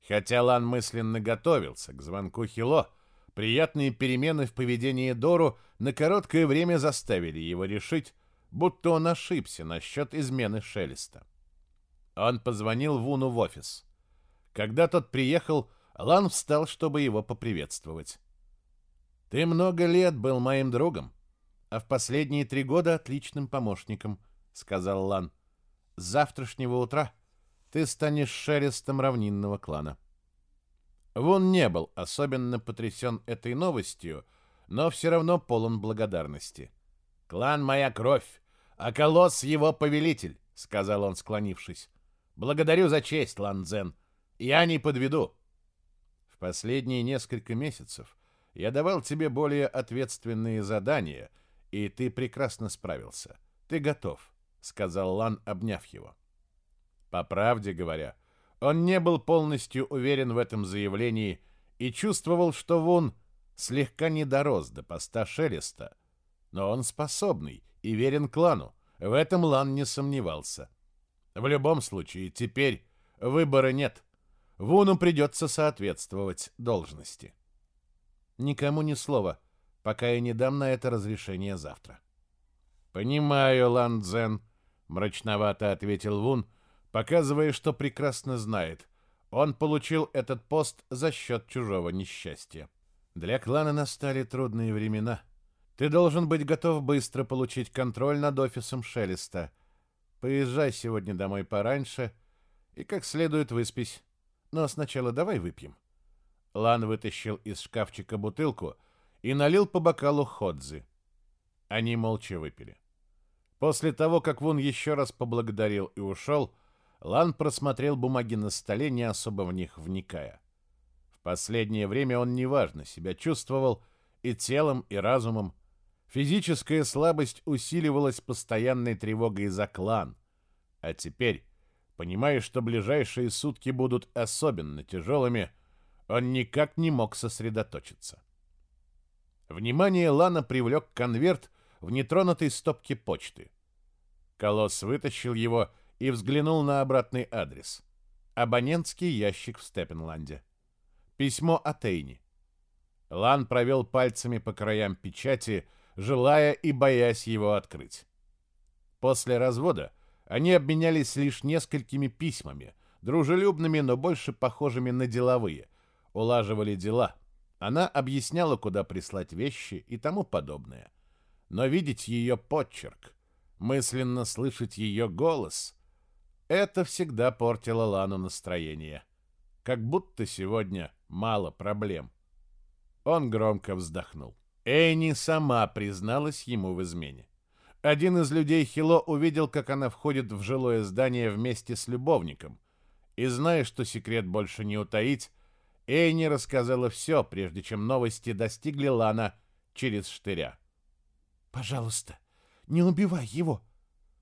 Speaker 2: Хотя Лан мысленно готовился к звонку Хило, приятные перемены в поведении Дору на короткое время заставили его решить, будто он ошибся насчет измены Шелеста. Он позвонил Вуну в офис. Когда тот приехал, Лан встал, чтобы его поприветствовать. «Ты много лет был моим другом, а в последние три года отличным помощником», — сказал Лан. «С завтрашнего утра ты станешь шерестом равнинного клана». Вон не был особенно потрясен этой новостью, но все равно полон благодарности. «Клан — моя кровь, а колосс — его повелитель», — сказал он, склонившись. «Благодарю за честь, Лан Дзен. Я не подведу». В последние несколько месяцев я давал тебе более ответственные задания, и ты прекрасно справился. Ты готов, — сказал Лан, обняв его. По правде говоря, он не был полностью уверен в этом заявлении и чувствовал, что Вун слегка не дорос до поста Шелеста, но он способный и верен клану, в этом Лан не сомневался. В любом случае, теперь выбора нет. Вуну придется соответствовать должности. Никому ни слова, пока я не дам на это разрешение завтра. «Понимаю, Лан Дзен», — мрачновато ответил Вун, показывая, что прекрасно знает. Он получил этот пост за счет чужого несчастья. Для клана настали трудные времена. Ты должен быть готов быстро получить контроль над офисом Шелеста. Поезжай сегодня домой пораньше и как следует выспись. Но сначала давай выпьем. Лан вытащил из шкафчика бутылку и налил по бокалу ходзы. Они молча выпили. После того, как Вун еще раз поблагодарил и ушел, Лан просмотрел бумаги на столе, не особо в них вникая. В последнее время он неважно себя чувствовал и телом, и разумом. Физическая слабость усиливалась постоянной тревогой за клан. А теперь, понимая, что ближайшие сутки будут особенно тяжелыми, он никак не мог сосредоточиться. Внимание Лана привлек конверт в нетронутой стопке почты. Колосс вытащил его и взглянул на обратный адрес. Абонентский ящик в Степенланде. Письмо от Эйни. Лан провел пальцами по краям печати, желая и боясь его открыть. После развода они обменялись лишь несколькими письмами, дружелюбными, но больше похожими на деловые, улаживали дела. Она объясняла, куда прислать вещи и тому подобное. Но видеть ее подчерк, мысленно слышать ее голос, это всегда портило Лану настроение. Как будто сегодня мало проблем. Он громко вздохнул. Эйни сама призналась ему в измене. Один из людей Хило увидел, как она входит в жилое здание вместе с любовником, и, зная, что секрет больше не утаить, Эйни рассказала все, прежде чем новости достигли Лана через штыря.
Speaker 3: «Пожалуйста, не убивай его!»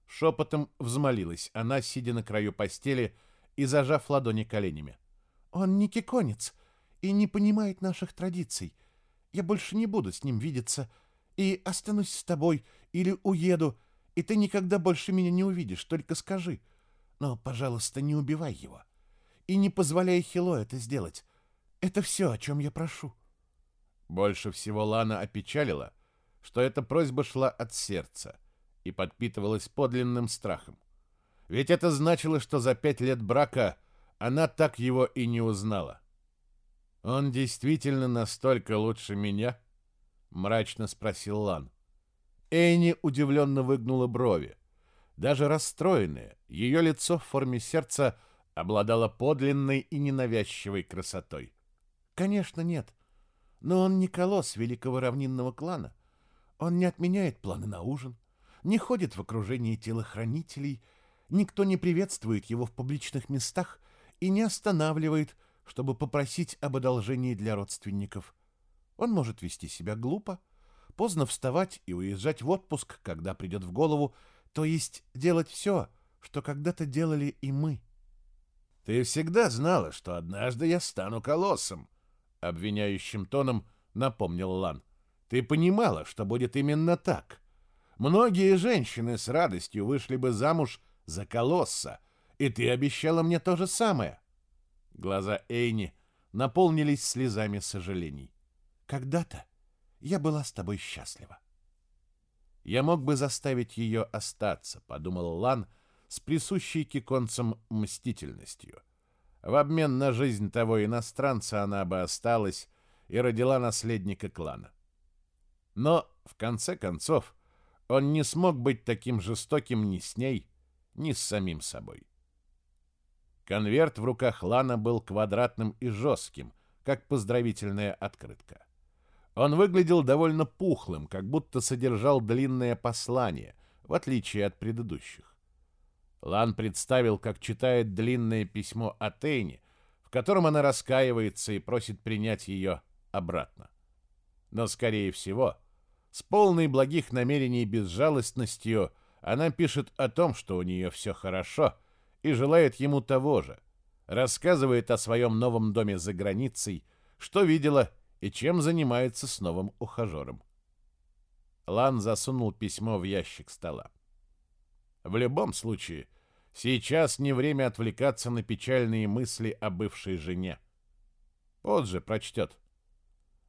Speaker 2: Шепотом взмолилась она, сидя на краю постели и зажав ладони коленями.
Speaker 3: «Он не киконец и не понимает наших традиций. Я больше не буду с ним видеться и останусь с тобой или уеду, и ты никогда больше меня не увидишь, только скажи. Но, пожалуйста, не убивай его. И не позволяй Хило это сделать. Это все, о чем я прошу.
Speaker 2: Больше всего Лана опечалила, что эта просьба шла от сердца и подпитывалась подлинным страхом. Ведь это значило, что за пять лет брака она так его и не узнала. «Он действительно настолько лучше меня?» — мрачно спросил Лан. Эйни удивленно выгнула брови. Даже расстроенная, ее лицо в форме сердца обладало подлинной и ненавязчивой красотой.
Speaker 3: Конечно, нет. Но он не колосс великого равнинного клана. Он не отменяет планы на ужин, не ходит в окружении телохранителей, никто не приветствует его в публичных местах и не останавливает, чтобы попросить об одолжении для родственников. Он может вести себя глупо, поздно вставать и уезжать в отпуск, когда придет в голову, то есть делать все, что когда-то делали и мы.
Speaker 2: «Ты всегда знала, что однажды я стану колоссом», обвиняющим тоном напомнил Лан. Ты понимала, что будет именно так. Многие женщины с радостью вышли бы замуж за колосса, и ты обещала мне то же самое. Глаза Эйни наполнились слезами сожалений.
Speaker 3: Когда-то я была с тобой счастлива.
Speaker 2: Я мог бы заставить ее остаться, подумал Лан с присущей киконцам мстительностью. В обмен на жизнь того иностранца она бы осталась и родила наследника клана. Но, в конце концов, он не смог быть таким жестоким ни с ней, ни с самим собой. Конверт в руках Лана был квадратным и жестким, как поздравительная открытка. Он выглядел довольно пухлым, как будто содержал длинное послание, в отличие от предыдущих. Лан представил, как читает длинное письмо от Эйни, в котором она раскаивается и просит принять ее обратно. Но, скорее всего, с полной благих намерений безжалостностью она пишет о том, что у нее все хорошо, и желает ему того же. Рассказывает о своем новом доме за границей, что видела и чем занимается с новым ухажером. Лан засунул письмо в ящик стола. В любом случае, сейчас не время отвлекаться на печальные мысли о бывшей жене. Позже прочтет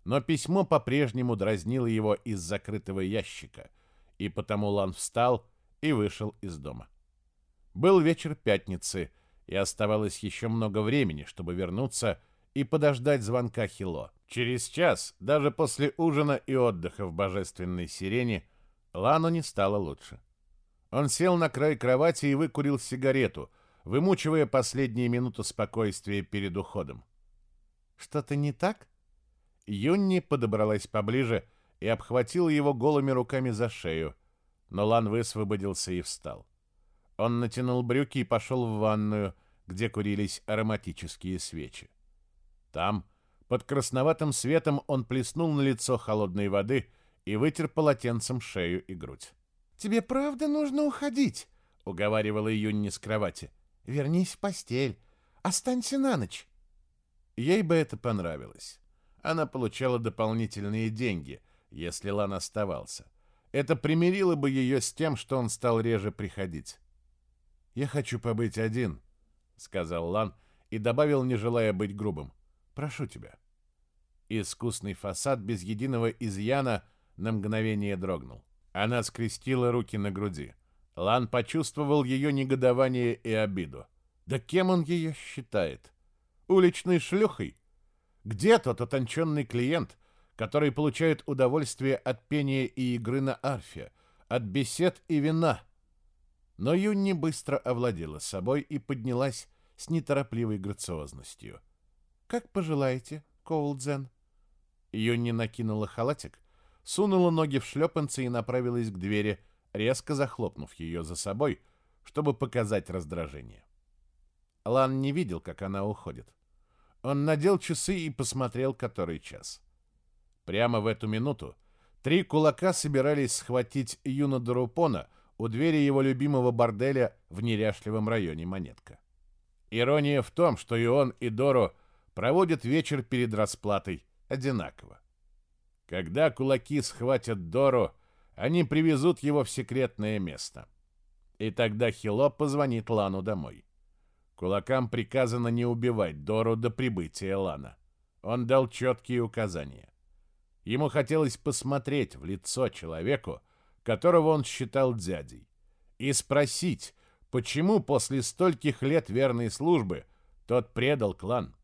Speaker 2: но письмо по-прежнему дразнило его из закрытого ящика, и потому Лан встал и вышел из дома. Был вечер пятницы, и оставалось еще много времени, чтобы вернуться и подождать звонка Хило. Через час, даже после ужина и отдыха в божественной сирене, Лану не стало лучше. Он сел на край кровати и выкурил сигарету, вымучивая последние минуты спокойствия перед уходом. «Что-то не так?» Юнни подобралась поближе и обхватила его голыми руками за шею, но Лан высвободился и встал. Он натянул брюки и пошел в ванную, где курились ароматические свечи. Там, под красноватым светом, он плеснул на лицо холодной воды и вытер полотенцем шею и грудь.
Speaker 3: «Тебе правда нужно уходить?»
Speaker 2: — уговаривала Юнни с кровати.
Speaker 3: «Вернись в постель. Останься на ночь».
Speaker 2: Ей бы это понравилось она получала дополнительные деньги, если Лан оставался. Это примирило бы ее с тем, что он стал реже приходить. «Я хочу побыть один», — сказал Лан и добавил, не желая быть грубым. «Прошу тебя». Искусный фасад без единого изъяна на мгновение дрогнул. Она скрестила руки на груди. Лан почувствовал ее негодование и обиду. Да кем он ее считает? Уличной шлюхой? Где тот отонченный клиент, который получает удовольствие от пения и игры на арфе, от бесед и вина? Но Юнни быстро овладела собой и поднялась с неторопливой грациозностью.
Speaker 3: «Как пожелаете, Коулдзен».
Speaker 2: Юнни накинула халатик, сунула ноги в шлепанцы и направилась к двери, резко захлопнув ее за собой, чтобы показать раздражение. Лан не видел, как она уходит. Он надел часы и посмотрел, который час. Прямо в эту минуту три кулака собирались схватить Юна Дарупона у двери его любимого борделя в неряшливом районе Монетка. Ирония в том, что и он, и Доро проводят вечер перед расплатой одинаково. Когда кулаки схватят Доро, они привезут его в секретное место. И тогда Хило позвонит Лану домой. Кулакам приказано не убивать Дору до прибытия Лана. Он дал четкие указания. Ему хотелось посмотреть в лицо человеку, которого он считал дядей, и спросить, почему после стольких лет верной службы тот предал клан.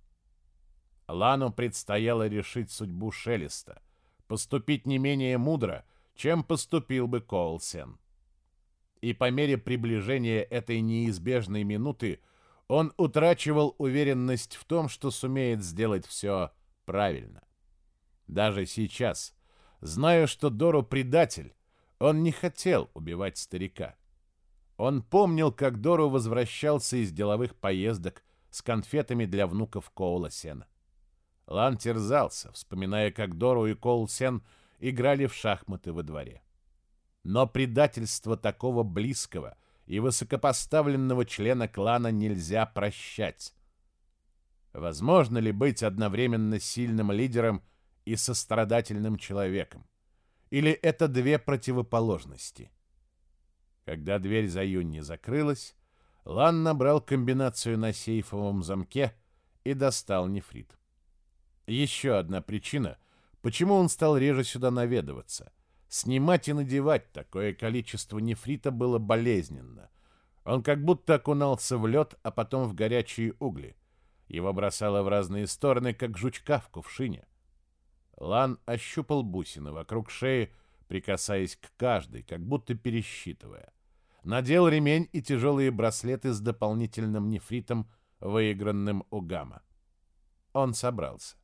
Speaker 2: Лану предстояло решить судьбу Шелеста, поступить не менее мудро, чем поступил бы Коулсен. И по мере приближения этой неизбежной минуты он утрачивал уверенность в том, что сумеет сделать все правильно. Даже сейчас, зная, что Дору предатель, он не хотел убивать старика. Он помнил, как Дору возвращался из деловых поездок с конфетами для внуков Коула Сена. Лан терзался, вспоминая, как Дору и Коул Сен играли в шахматы во дворе. Но предательство такого близкого — и высокопоставленного члена клана нельзя прощать. Возможно ли быть одновременно сильным лидером и сострадательным человеком? Или это две противоположности? Когда дверь за Юнни закрылась, Лан набрал комбинацию на сейфовом замке и достал нефрит. Еще одна причина, почему он стал реже сюда наведываться. Снимать и надевать такое количество нефрита было болезненно. Он как будто окунался в лед, а потом в горячие угли. Его бросало в разные стороны, как жучка в кувшине. Лан ощупал бусины вокруг шеи, прикасаясь к каждой, как будто пересчитывая. Надел ремень и тяжелые браслеты с дополнительным нефритом, выигранным у Гамма. Он собрался.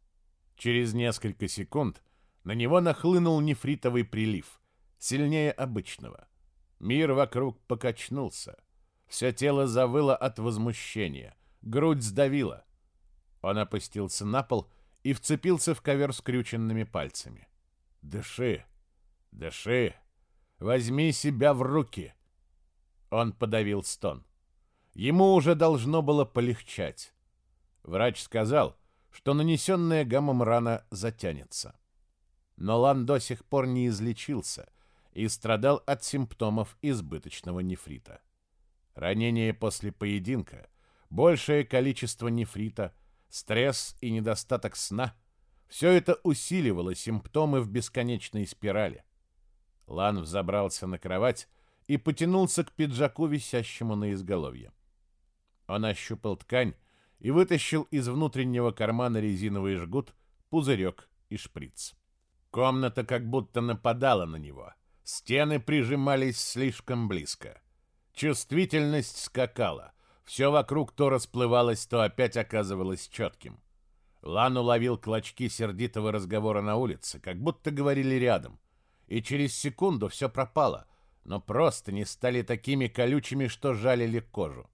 Speaker 2: Через несколько секунд на него нахлынул нефритовый прилив, сильнее обычного. Мир вокруг покачнулся. Все тело завыло от возмущения, грудь сдавила. Он опустился на пол и вцепился в ковер скрюченными пальцами. «Дыши! Дыши! Возьми себя в руки!» Он подавил стон. Ему уже должно было полегчать. Врач сказал, что нанесенная гаммом рана затянется. Но Лан до сих пор не излечился и страдал от симптомов избыточного нефрита. Ранение после поединка, большее количество нефрита, стресс и недостаток сна — все это усиливало симптомы в бесконечной спирали. Лан взобрался на кровать и потянулся к пиджаку, висящему на изголовье. Он ощупал ткань и вытащил из внутреннего кармана резиновый жгут, пузырек и шприц. Комната как будто нападала на него. Стены прижимались слишком близко. Чувствительность скакала. Все вокруг то расплывалось, то опять оказывалось четким. Лан уловил клочки сердитого разговора на улице, как будто говорили рядом. И через секунду все пропало, но просто не стали такими колючими, что жалили кожу.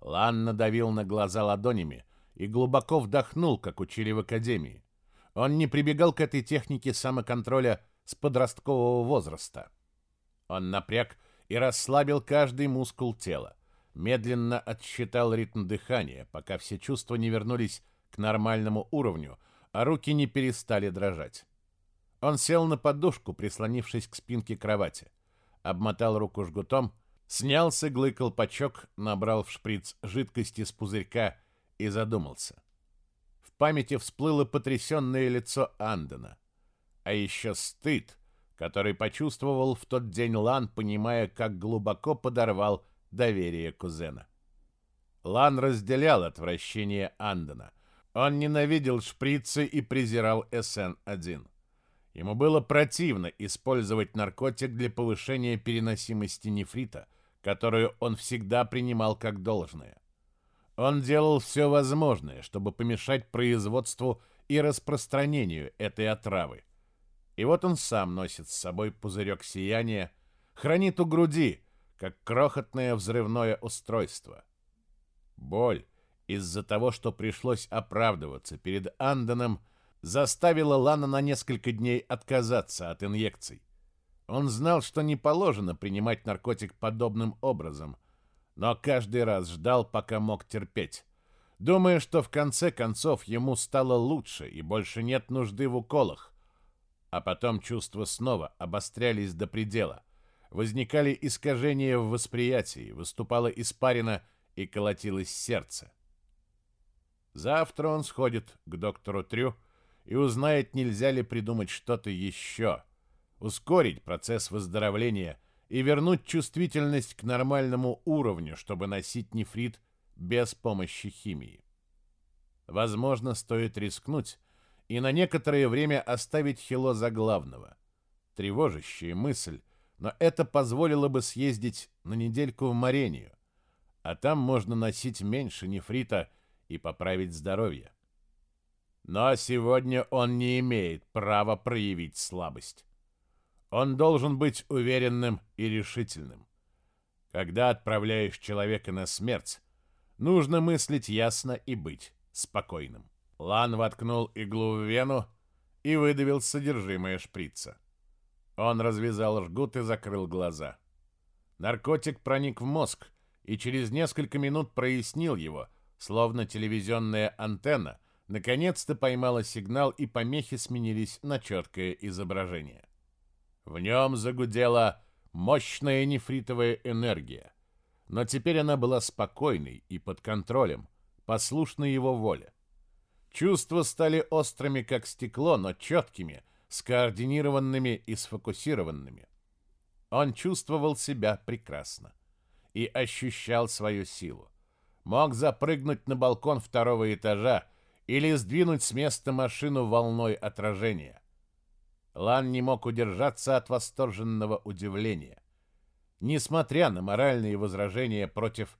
Speaker 2: Лан надавил на глаза ладонями и глубоко вдохнул, как учили в академии. Он не прибегал к этой технике самоконтроля с подросткового возраста. Он напряг и расслабил каждый мускул тела, медленно отсчитал ритм дыхания, пока все чувства не вернулись к нормальному уровню, а руки не перестали дрожать. Он сел на подушку, прислонившись к спинке кровати, обмотал руку жгутом, снял с иглы колпачок, набрал в шприц жидкости с пузырька и задумался. В памяти всплыло потрясенное лицо Андена, а еще стыд, который почувствовал в тот день Лан, понимая, как глубоко подорвал доверие кузена. Лан разделял отвращение Андена. Он ненавидел шприцы и презирал СН-1. Ему было противно использовать наркотик для повышения переносимости нефрита, которую он всегда принимал как должное. Он делал все возможное, чтобы помешать производству и распространению этой отравы, и вот он сам носит с собой пузырек сияния, хранит у груди, как крохотное взрывное устройство. Боль из-за того, что пришлось оправдываться перед Андоном, заставила Лана на несколько дней отказаться от инъекций. Он знал, что не положено принимать наркотик подобным образом, но каждый раз ждал, пока мог терпеть, думая, что в конце концов ему стало лучше и больше нет нужды в уколах, а потом чувства снова обострялись до предела. Возникали искажения в восприятии, выступала испарина и колотилось сердце. Завтра он сходит к доктору Трю и узнает, нельзя ли придумать что-то еще, ускорить процесс выздоровления и вернуть чувствительность к нормальному уровню, чтобы носить нефрит без помощи химии. Возможно, стоит рискнуть и на некоторое время оставить Хило за главного. Тревожащая мысль, но это позволило бы съездить на недельку в Марению, а там можно носить меньше нефрита и поправить здоровье. Но сегодня он не имеет права проявить слабость. Он должен быть уверенным и решительным. Когда отправляешь человека на смерть, нужно мыслить ясно и быть спокойным. Лан воткнул иглу в вену и выдавил содержимое шприца. Он развязал жгут и закрыл глаза. Наркотик проник в мозг и через несколько минут прояснил его, словно телевизионная антенна наконец-то поймала сигнал и помехи сменились на четкое изображение. В нем загудела мощная нефритовая энергия, но теперь она была спокойной и под контролем, послушной его воле. Чувства стали острыми, как стекло, но четкими, скоординированными и сфокусированными. Он чувствовал себя прекрасно и ощущал свою силу.
Speaker 1: мог запрыгнуть на балкон второго этажа или сдвинуть с места машину волной отражения. Лан не мог удержаться от восторженного удивления. Несмотря на моральные возражения против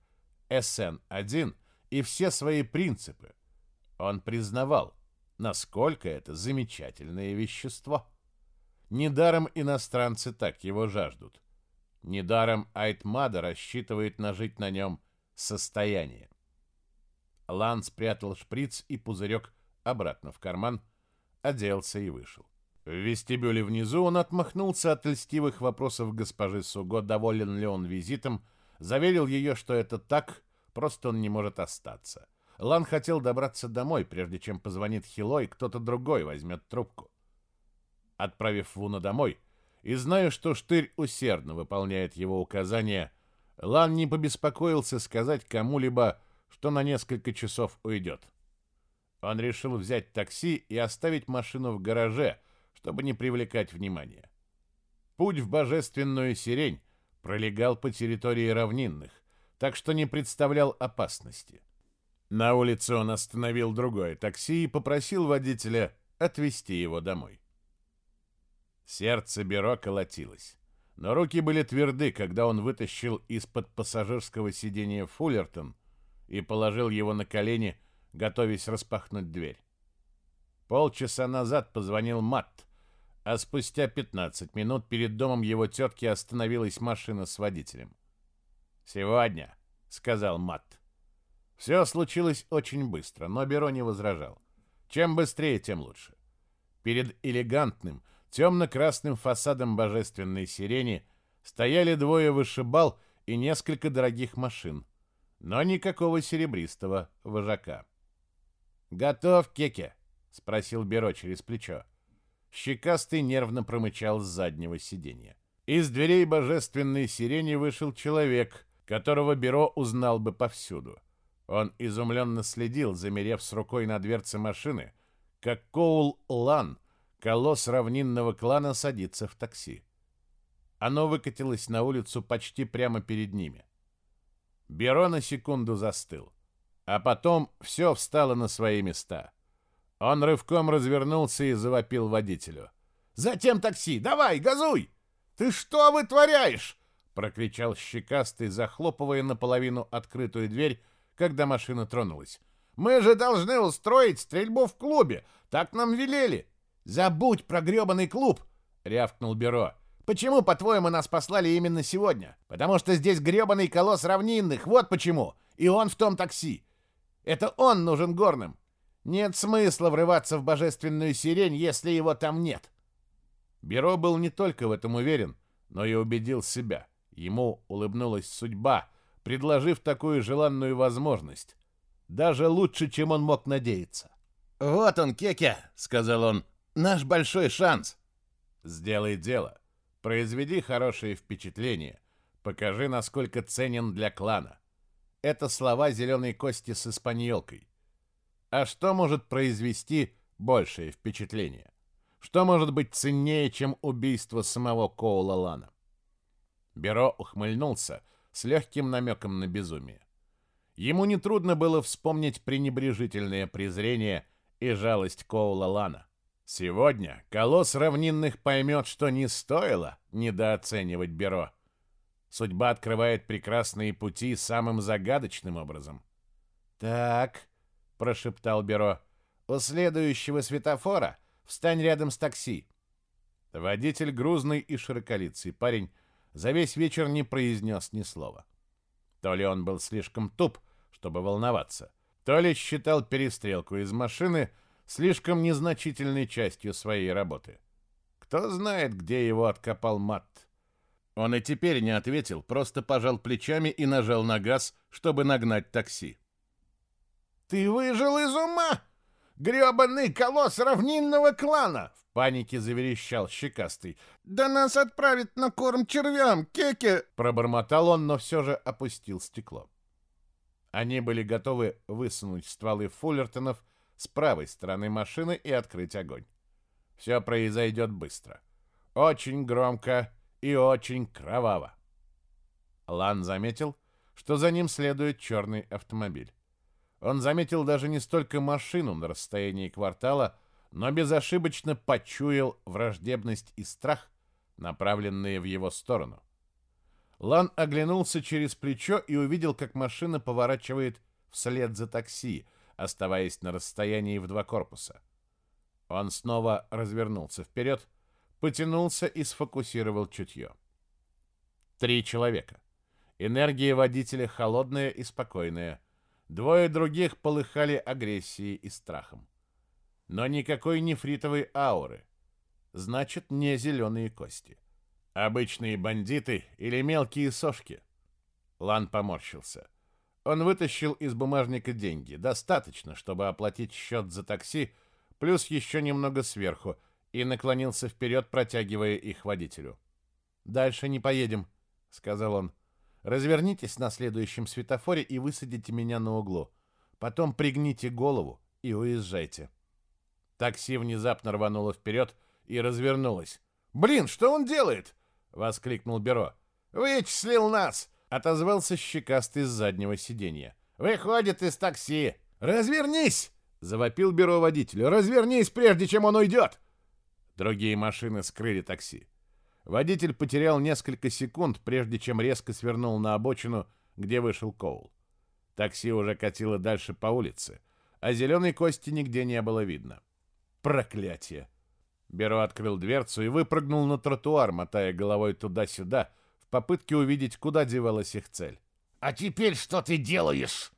Speaker 1: СН-1 и все свои принципы, он признавал, насколько это замечательное вещество. Недаром иностранцы так его жаждут. Недаром Айтмада рассчитывает нажить на нем состояние. Лан спрятал шприц и пузырек обратно в карман, оделся и вышел. В вестибюле внизу он отмахнулся от льстивых вопросов госпожи Суго, доволен ли он визитом, заверил ее, что это так, просто он не может остаться. Лан хотел добраться домой, прежде чем позвонит Хило, и кто-то другой возьмет трубку. Отправив Вуна домой, и зная, что Штырь усердно выполняет его указания, Лан не побеспокоился сказать кому-либо, что на несколько часов уйдет. Он решил взять такси и оставить машину в гараже, чтобы не привлекать внимания. Путь в божественную сирень пролегал по территории равнинных, так что не представлял опасности. На улице он остановил другое такси и попросил водителя отвезти его домой. Сердце Беро колотилось, но руки были тверды, когда он вытащил из-под пассажирского сиденья Фуллертон и положил его на колени, готовясь распахнуть дверь. Полчаса назад позвонил Матт, а спустя 15 минут перед домом его тетки остановилась машина с водителем. «Сегодня», — сказал Матт. Все случилось очень быстро, но Беро не возражал. Чем быстрее, тем лучше. Перед элегантным, темно-красным фасадом божественной сирени стояли двое вышибал и несколько дорогих машин, но никакого серебристого вожака. «Готов, Кеке?» — спросил Беро через плечо. Щекастый нервно промычал с заднего сиденья. Из дверей божественной сирени вышел человек, которого Беро узнал бы повсюду. Он изумленно следил, замерев с рукой на дверце машины, как Коул Лан — колосс равнинного клана садится в такси. Оно выкатилось на улицу почти прямо перед ними. Беро на секунду застыл, а потом все встало на свои места. Он рывком развернулся и завопил водителю. «Затем такси! Давай, газуй!» «Ты что вытворяешь?» — прокричал щекастый, захлопывая наполовину открытую дверь, когда машина тронулась. «Мы же должны устроить стрельбу в клубе! Так нам велели! «Забудь про грёбаный клуб!» — рявкнул Бюро. «Почему, по-твоему, нас послали именно сегодня? Потому что здесь грёбаный колосс равнинных, вот почему! И он в том такси! Это он нужен горным! Нет смысла врываться в божественную сирень, если его там нет!» Бюро был не только в этом уверен, но и убедил себя. Ему улыбнулась судьба, предложив такую желанную возможность. Даже лучше, чем он мог надеяться. «Вот он, Кеке!» — сказал он. Наш большой шанс. Сделай дело. Произведи хорошее впечатление. Покажи, насколько ценен для клана. Это слова зеленой кости с испаньолкой. А что может произвести большее впечатление? Что может быть ценнее, чем убийство самого Коула Лана? Беро ухмыльнулся с легким намеком на безумие. Ему нетрудно было вспомнить пренебрежительное презрение и жалость Коула Лана. Сегодня колосс равнинных поймет, что не стоило недооценивать Беро. Судьба открывает прекрасные пути самым загадочным образом. «Так», — прошептал Беро, — «у следующего светофора встань рядом с такси». Водитель грузный и широколицый парень за весь вечер не произнес ни слова. То ли он был слишком туп, чтобы волноваться, то ли считал перестрелку из машины — слишком незначительной частью своей работы. Кто знает, где его откопал Матт. Он и теперь не ответил, просто пожал плечами и нажал на газ, чтобы нагнать такси. «Ты выжил из ума? Гребаный колосс равнинного клана!» В панике заверещал щекастый. «Да нас отправят на корм червям, кеке!» Пробормотал он, но все же опустил стекло. Они были готовы высунуть стволы Фуллертонов с правой стороны машины и открыть огонь. Все произойдет быстро. Очень громко и очень кроваво. Лан заметил, что за ним следует черный автомобиль. Он заметил даже не столько машину на расстоянии квартала, но безошибочно почуял враждебность и страх, направленные в его сторону. Лан оглянулся через плечо и увидел, как машина поворачивает вслед за такси, оставаясь на расстоянии в два корпуса. Он снова развернулся вперед, потянулся и сфокусировал чутье. Три человека. Энергия водителя холодная и спокойная. Двое других полыхали агрессией и страхом. Но никакой нефритовой ауры. Значит, не зеленые кости. Обычные бандиты или мелкие сошки. Лан поморщился. Он вытащил из бумажника деньги. Достаточно, чтобы оплатить счет за такси, плюс еще немного сверху, и наклонился вперед, протягивая их водителю. «Дальше не поедем», — сказал он. «Развернитесь на следующем светофоре и высадите меня на углу. Потом пригните голову и уезжайте». Такси внезапно рвануло вперед и развернулось. «Блин, что он делает?» — воскликнул Беро. «Вычислил нас!» — отозвался щекастый с заднего сиденья. «Выходит из такси!» «Развернись!» — завопил Беро водителю. «Развернись, прежде чем он уйдет!» Другие машины скрыли такси. Водитель потерял несколько секунд, прежде чем резко свернул на обочину, где вышел Коул. Такси уже катило дальше по улице, а зеленой кости нигде не было видно. Проклятие! Беро открыл дверцу и выпрыгнул на тротуар, мотая головой туда-сюда, в попытке увидеть, куда девалась их цель.
Speaker 2: «А теперь что ты делаешь?»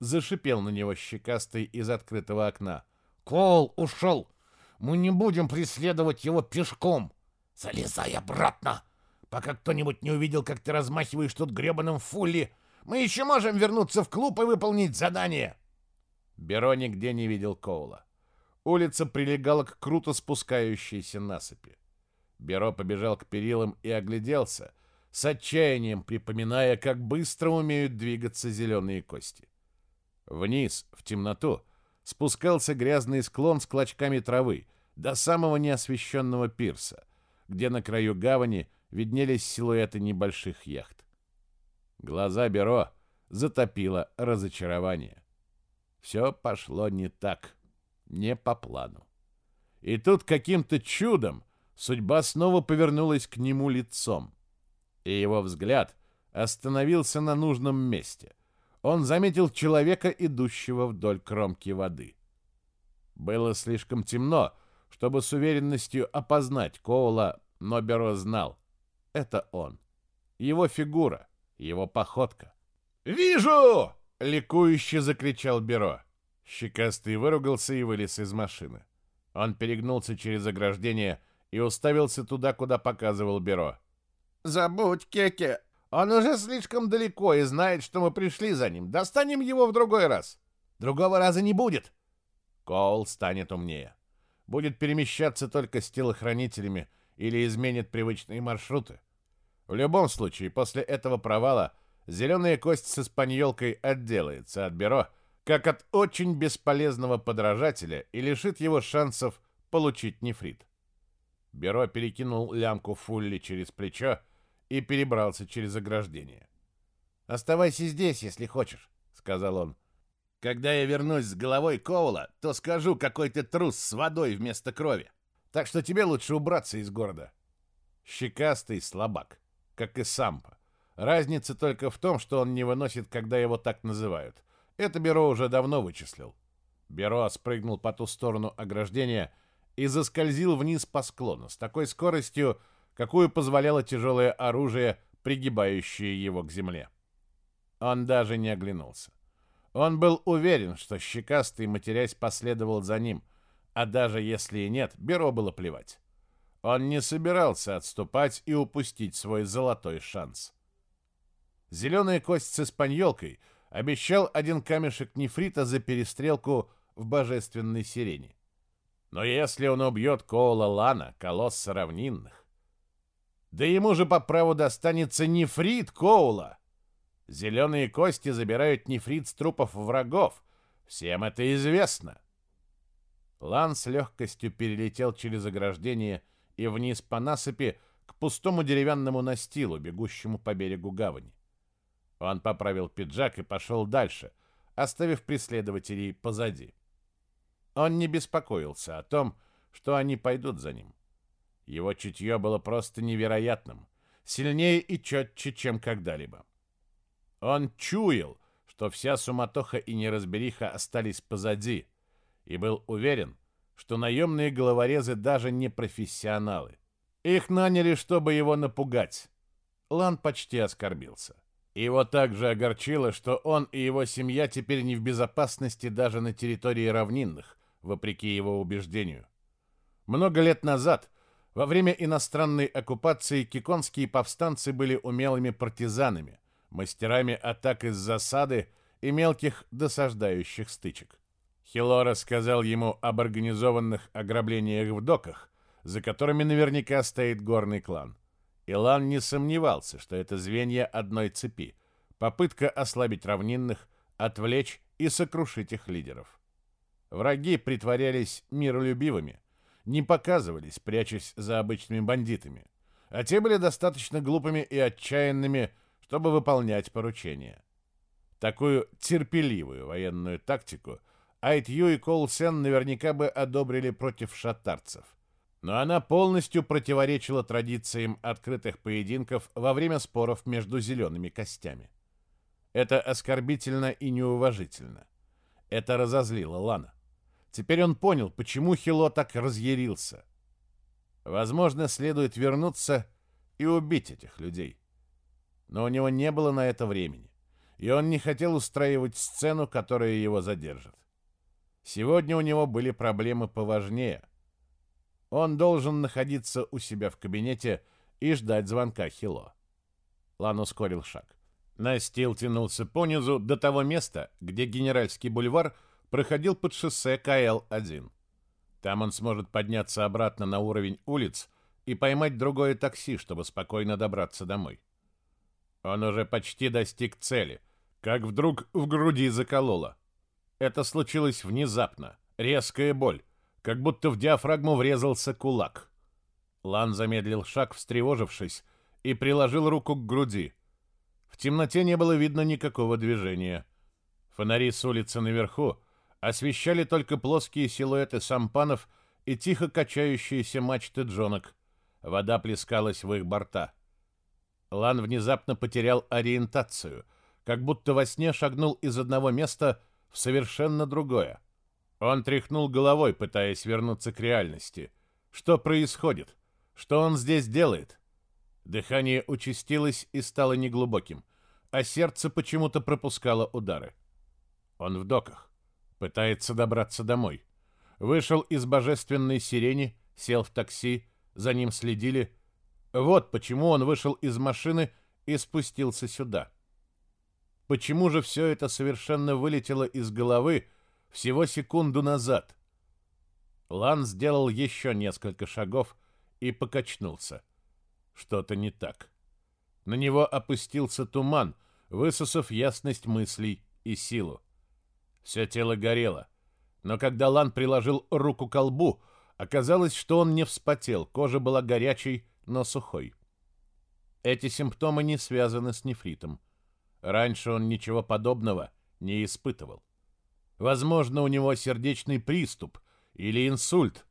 Speaker 1: Зашипел на него щекастый из открытого окна.
Speaker 2: «Кол ушел! Мы не будем преследовать его пешком! Залезай обратно! Пока кто-нибудь не увидел, как ты размахиваешь тут гребаным фулли, мы еще можем вернуться в клуб и выполнить задание!»
Speaker 1: Беро нигде не видел Коула. Улица прилегала к круто спускающейся насыпи. Беро побежал к перилам и огляделся, с отчаянием припоминая, как быстро умеют двигаться зеленые кости. Вниз, в темноту, спускался грязный склон с клочками травы до самого неосвещенного пирса, где на краю гавани виднелись силуэты небольших яхт. Глаза Беро затопило разочарование. Все пошло не так не по плану. И тут каким-то чудом судьба снова повернулась к нему лицом, и его взгляд остановился на нужном месте. Он заметил человека, идущего вдоль кромки воды. Было слишком темно, чтобы с уверенностью опознать Коула, но Беро знал — это он. Его фигура, его походка.
Speaker 2: «Вижу!»
Speaker 1: — ликующе закричал Беро. Щекастый выругался и вылез из машины. Он перегнулся через ограждение и уставился туда, куда показывал Беро.
Speaker 2: «Забудь, Кеке! Он уже слишком далеко и знает, что мы пришли за ним. Достанем его в другой раз. Другого раза не будет!»
Speaker 1: Коул станет умнее. Будет перемещаться только с телохранителями или изменит привычные маршруты. В любом случае, после этого провала зеленая кость с испаньолкой отделается от Беро — как от очень бесполезного подражателя и лишит его шансов получить нефрит. Беро перекинул лямку Фулли через плечо и перебрался через ограждение.
Speaker 2: «Оставайся здесь, если хочешь», — сказал он. «Когда я вернусь с головой Коула, то скажу, какой ты трус с водой вместо крови. Так что тебе лучше убраться из города».
Speaker 1: Щекастый слабак, как и Сампа. Разница только в том, что он не выносит, когда его так называют — это Беро уже давно вычислил. Беро спрыгнул по ту сторону ограждения и заскользил вниз по склону с такой скоростью, какую позволяло тяжелое оружие, пригибающее его к земле. Он даже не оглянулся. Он был уверен, что щекастый, матерясь, последовал за ним, а даже если и нет, Беро было плевать. Он не собирался отступать и упустить свой золотой шанс. Зеленая кость с испаньолкой — обещал один камешек нефрита за перестрелку в божественной сирене. Но если он убьет Коула Лана, колосса равнинных, да ему же по праву достанется нефрит Коула. Зеленые кости забирают нефрит с трупов врагов. Всем это известно. Лан с легкостью перелетел через ограждение и вниз по насыпи к пустому деревянному настилу, бегущему по берегу гавани. Он поправил пиджак и пошел дальше, оставив преследователей позади. Он не беспокоился о том, что они пойдут за ним. Его чутье было просто невероятным, сильнее и четче, чем когда-либо. Он чуял, что вся суматоха и неразбериха остались позади, и был уверен, что наемные головорезы даже не профессионалы. Их наняли, чтобы его напугать. Лан почти оскорбился. Его также огорчило, что он и его семья теперь не в безопасности даже на территории равнинных, вопреки его убеждению. Много лет назад, во время иностранной оккупации, киконские повстанцы были умелыми партизанами, мастерами атак из засады и мелких досаждающих стычек. Хило рассказал ему об организованных ограблениях в доках, за которыми наверняка стоит горный клан. Илан не сомневался, что это звенья одной цепи, попытка ослабить равнинных, отвлечь и сокрушить их лидеров. Враги притворялись миролюбивыми, не показывались, прячась за обычными бандитами, а те были достаточно глупыми и отчаянными, чтобы выполнять поручения. Такую терпеливую военную тактику – Айтью и Колсен наверняка бы одобрили против шатарцев. Но она полностью противоречила традициям открытых поединков во время споров между зелеными костями. Это оскорбительно и неуважительно. Это разозлило Лана. Теперь он понял, почему Хило так разъярился. Возможно, следует вернуться и убить этих людей. Но у него не было на это времени, и он не хотел устраивать сцену, которая его задержит. Сегодня у него были проблемы поважнее. Он должен находиться у себя в кабинете и ждать звонка Хило. Лан ускорил шаг. Настил тянулся понизу до того места, где Генеральский бульвар проходил под шоссе КЛ-1. Там он сможет подняться обратно на уровень улиц и поймать другое такси, чтобы спокойно добраться домой. Он уже почти достиг цели, как вдруг в груди закололо. Это случилось внезапно. Резкая боль, как будто в диафрагму врезался кулак. Лан замедлил шаг, встревожившись, и приложил руку к груди. В темноте не было видно никакого движения. Фонари с улицы наверху освещали только плоские силуэты сампанов и тихо качающиеся мачты джонок. Вода плескалась в их борта. Лан внезапно потерял ориентацию, как будто во сне шагнул из одного места в совершенно другое. Он тряхнул головой, пытаясь вернуться к реальности. Что происходит? Что он здесь делает? Дыхание участилось и стало неглубоким, а сердце почему-то пропускало удары. Он в доках, пытается добраться домой. Вышел из божественной сирени, сел в такси, за ним следили. Вот почему он вышел из машины и спустился сюда. Почему же все это совершенно вылетело из головы всего секунду назад? Лан сделал еще несколько шагов и покачнулся. Что-то не так. На него опустился туман, высосав ясность мыслей и силу. Все тело горело, но когда Лан приложил руку к лбу, оказалось, что он не вспотел, кожа была горячей, но сухой. Эти симптомы не связаны с нефритом. Раньше он ничего подобного не испытывал. Возможно, у него сердечный приступ или инсульт.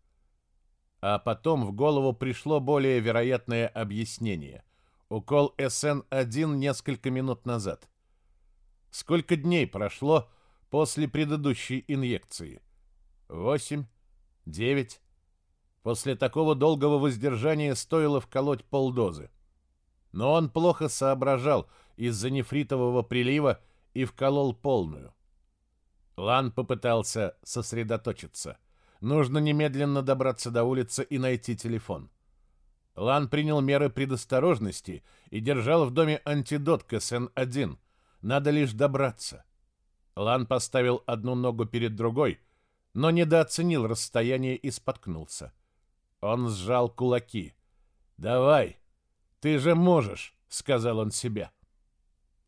Speaker 1: А потом в голову пришло более вероятное объяснение. Укол СН-1 несколько минут назад. Сколько дней прошло после предыдущей инъекции? Восемь? Девять? После такого долгого воздержания стоило вколоть полдозы. Но он плохо соображал, из-за нефритового прилива и вколол полную. Лан попытался сосредоточиться. Нужно немедленно добраться до улицы и найти телефон. Лан принял меры предосторожности и держал в доме антидот к СН-1. Надо лишь добраться. Лан поставил одну ногу перед другой, но недооценил расстояние и споткнулся. Он сжал кулаки. «Давай, ты же можешь», — сказал он себе.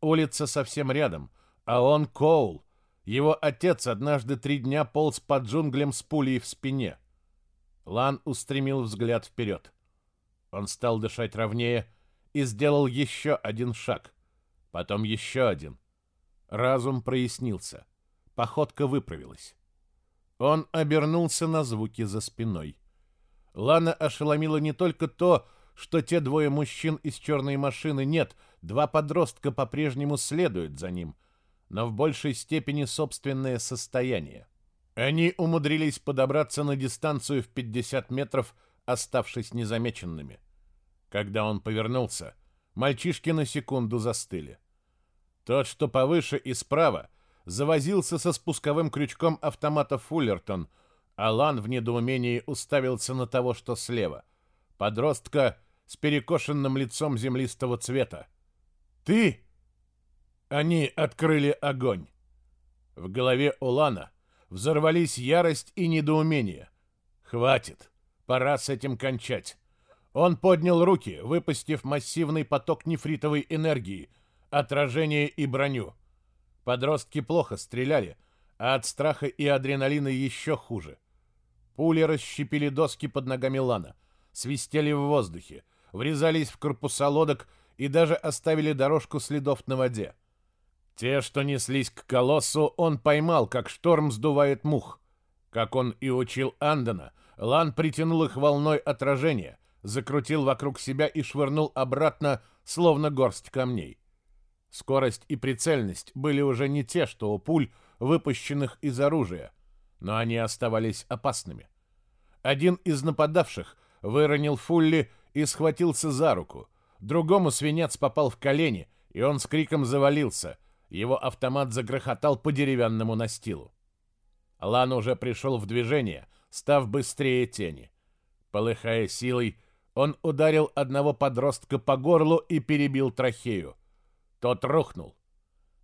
Speaker 1: Улица совсем рядом, а он Коул. Его отец однажды три дня полз под джунглям с пулей в спине. Лан устремил взгляд вперед. Он стал дышать ровнее и сделал еще один шаг.
Speaker 2: Потом еще один. Разум прояснился. Походка выправилась. Он обернулся на звуки за спиной. Лана ошеломила не только то, что те двое мужчин из черной машины нет, два подростка по-прежнему следуют за ним, но в большей степени собственное состояние. Они умудрились подобраться на дистанцию в 50 метров, оставшись незамеченными. Когда он повернулся, мальчишки на секунду застыли. Тот, что повыше и справа, завозился со спусковым крючком автомата Фуллертон, а Лан в недоумении уставился на того, что слева. Подростка с перекошенным лицом землистого цвета. «Ты?» Они открыли огонь. В голове у Лана взорвались ярость и недоумение. «Хватит! Пора с этим кончать!» Он поднял руки, выпустив массивный поток нефритовой энергии, отражение и броню. Подростки плохо стреляли, а от страха и адреналина еще хуже. Пули расщепили доски под ногами Лана, свистели в воздухе, врезались в корпуса лодок и даже оставили дорожку следов на воде. Те, что неслись к колоссу, он поймал, как шторм сдувает мух. Как он и учил Андона, Лан притянул их волной отражения, закрутил вокруг себя и швырнул обратно, словно горсть камней. Скорость и прицельность были уже не те, что у пуль, выпущенных из оружия, но они оставались опасными. Один из нападавших выронил Фулли и схватился за руку. Другому свинец попал в колени, и он с криком завалился. Его автомат загрохотал по деревянному настилу. Лан уже пришел в движение, став быстрее тени. Полыхая силой, он ударил одного подростка по горлу и перебил трахею. Тот рухнул.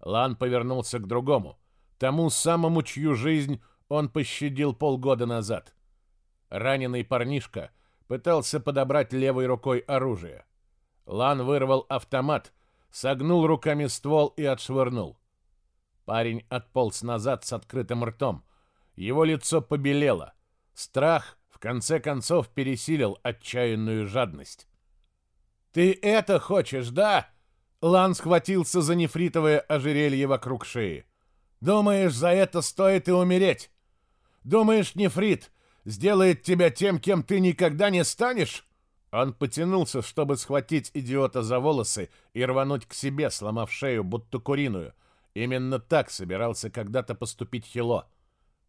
Speaker 2: Лан повернулся к другому, тому самому, чью жизнь он пощадил полгода назад. Раненый парнишка — пытался подобрать левой рукой оружие. Лан вырвал автомат, согнул руками ствол и отшвырнул. Парень отполз назад с открытым ртом. Его лицо побелело. Страх, в конце концов, пересилил отчаянную жадность. «Ты это хочешь, да?» Лан схватился за нефритовое ожерелье вокруг шеи. «Думаешь, за это стоит и умереть? Думаешь, нефрит сделает тебя тем, кем ты никогда не станешь?» Он потянулся, чтобы схватить идиота за волосы и рвануть к себе, сломав шею, будто куриную. Именно так собирался когда-то поступить Хило.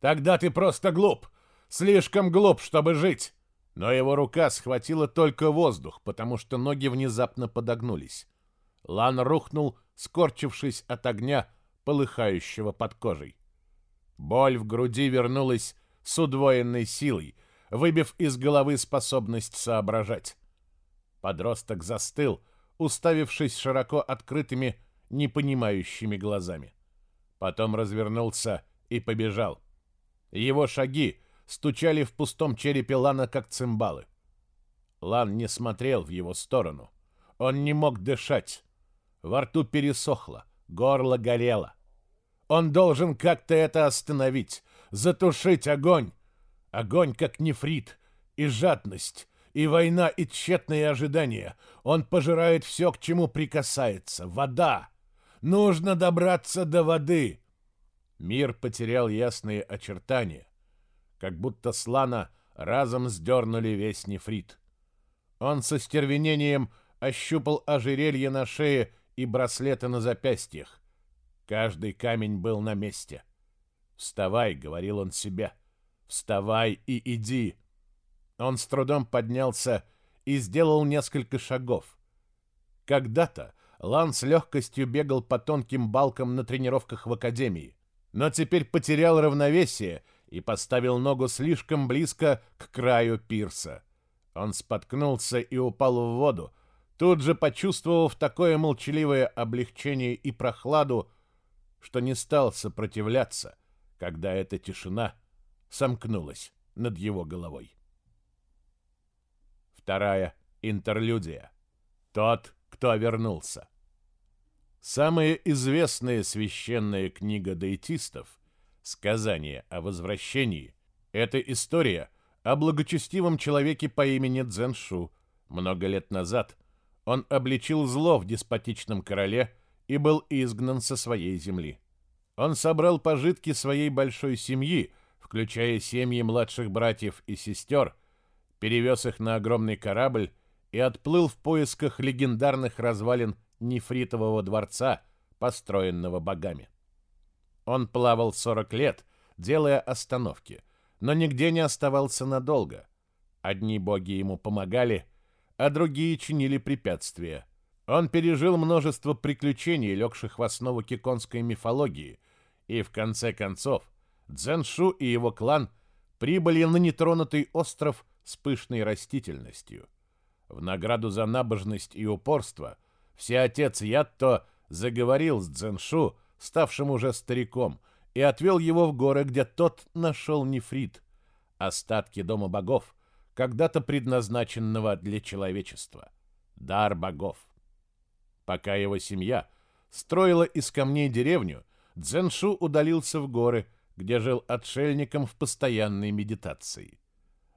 Speaker 2: «Тогда ты просто глуп! Слишком глуп, чтобы жить!» Но его рука схватила только воздух, потому что ноги внезапно подогнулись. Лан рухнул, скорчившись от огня, полыхающего под кожей. Боль в груди вернулась с удвоенной силой, выбив из головы способность соображать. Подросток застыл, уставившись широко открытыми, непонимающими глазами. Потом развернулся и побежал. Его шаги стучали в пустом черепе Лана, как цимбалы. Лан не смотрел в его сторону. Он не мог дышать. Во рту пересохло, горло горело. Он должен как-то это остановить, затушить огонь. Огонь, как нефрит, и жадность, и война, и тщетные ожидания. Он пожирает все, к чему прикасается. Вода. Нужно добраться до воды. Мир потерял ясные очертания, как будто слана разом сдернули весь нефрит. Он со стервенением ощупал ожерелье на шее и браслеты на запястьях. Каждый камень был на месте. — «Вставай», — говорил он себе, — «вставай и иди». Он с трудом поднялся и сделал несколько шагов. Когда-то Лан с легкостью бегал по тонким балкам на тренировках в академии, но теперь потерял равновесие и поставил ногу слишком близко к краю пирса. Он споткнулся и упал в воду, тут же почувствовав такое молчаливое облегчение и прохладу, что не стал сопротивляться, когда эта тишина сомкнулась над его головой. Вторая интерлюдия. Тот, кто вернулся. Самая известная священная книга дейтистов «Сказание о возвращении» — это история о благочестивом человеке по имени Цзэншу. Много лет назад он обличил зло в деспотичном короле
Speaker 1: и был изгнан со своей земли. Он собрал пожитки своей большой семьи, включая семьи младших братьев и сестер, перевез их на огромный корабль и отплыл в поисках легендарных развалин нефритового дворца, построенного богами. Он плавал 40 лет, делая остановки, но нигде не оставался надолго. Одни боги ему помогали, а другие чинили препятствия. Он пережил множество приключений, легших в основу киконской мифологии, и в конце концов Цзэншу и его клан прибыли на нетронутый остров с пышной растительностью. В награду за набожность и упорство всеотец Ятто заговорил с Цзэншу, ставшим уже стариком, и отвел его в горы, где тот нашел нефрит, остатки дома богов, когда-то предназначенного для человечества. Дар богов. Пока его семья строила из камней деревню, Дзеншу удалился в горы, где жил отшельником в постоянной медитации.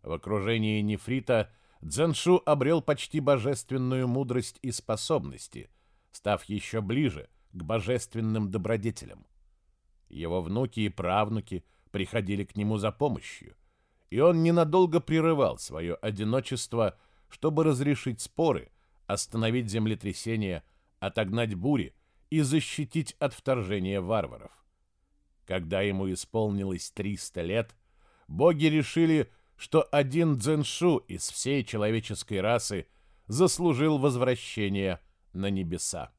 Speaker 1: В окружении нефрита Дзеншу обрел почти божественную мудрость и способности, став еще ближе к божественным добродетелям. Его внуки и правнуки приходили к нему за помощью, и он ненадолго прерывал свое одиночество, чтобы разрешить споры, остановить землетрясения, отогнать бури и защитить от вторжения варваров. Когда ему исполнилось 300 лет, боги решили, что один Дзеншу из всей человеческой расы заслужил возвращение на небеса.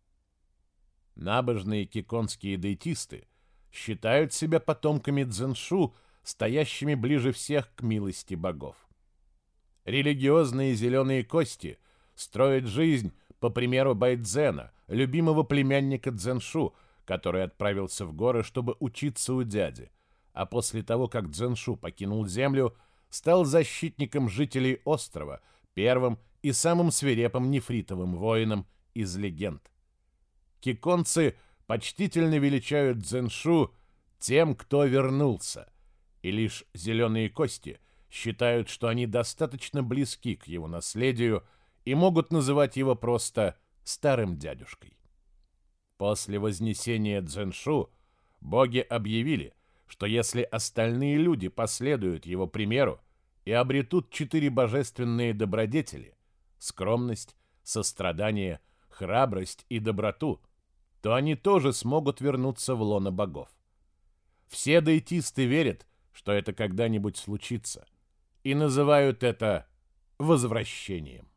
Speaker 1: Набожные киконские дейтисты считают себя потомками Дзеншу, стоящими ближе всех к милости богов. Религиозные зеленые кости строят жизнь по примеру Байдзена, любимого племянника Дзеншу, который отправился в горы, чтобы учиться у дяди, а после того, как Дзеншу покинул землю, стал защитником жителей острова, первым и самым свирепым нефритовым воином из легенд. Киконцы почтительно величают Дзеншу тем, кто вернулся, и лишь зеленые кости считают, что они достаточно близки к его наследию и могут называть его просто старым дядюшкой. После вознесения Дзеншу боги объявили, что если остальные люди последуют его примеру и обретут четыре божественные добродетели — скромность, сострадание, храбрость и доброту, то они тоже смогут вернуться в лоно богов. Все дейтисты верят, что это когда-нибудь случится, и называют это возвращением.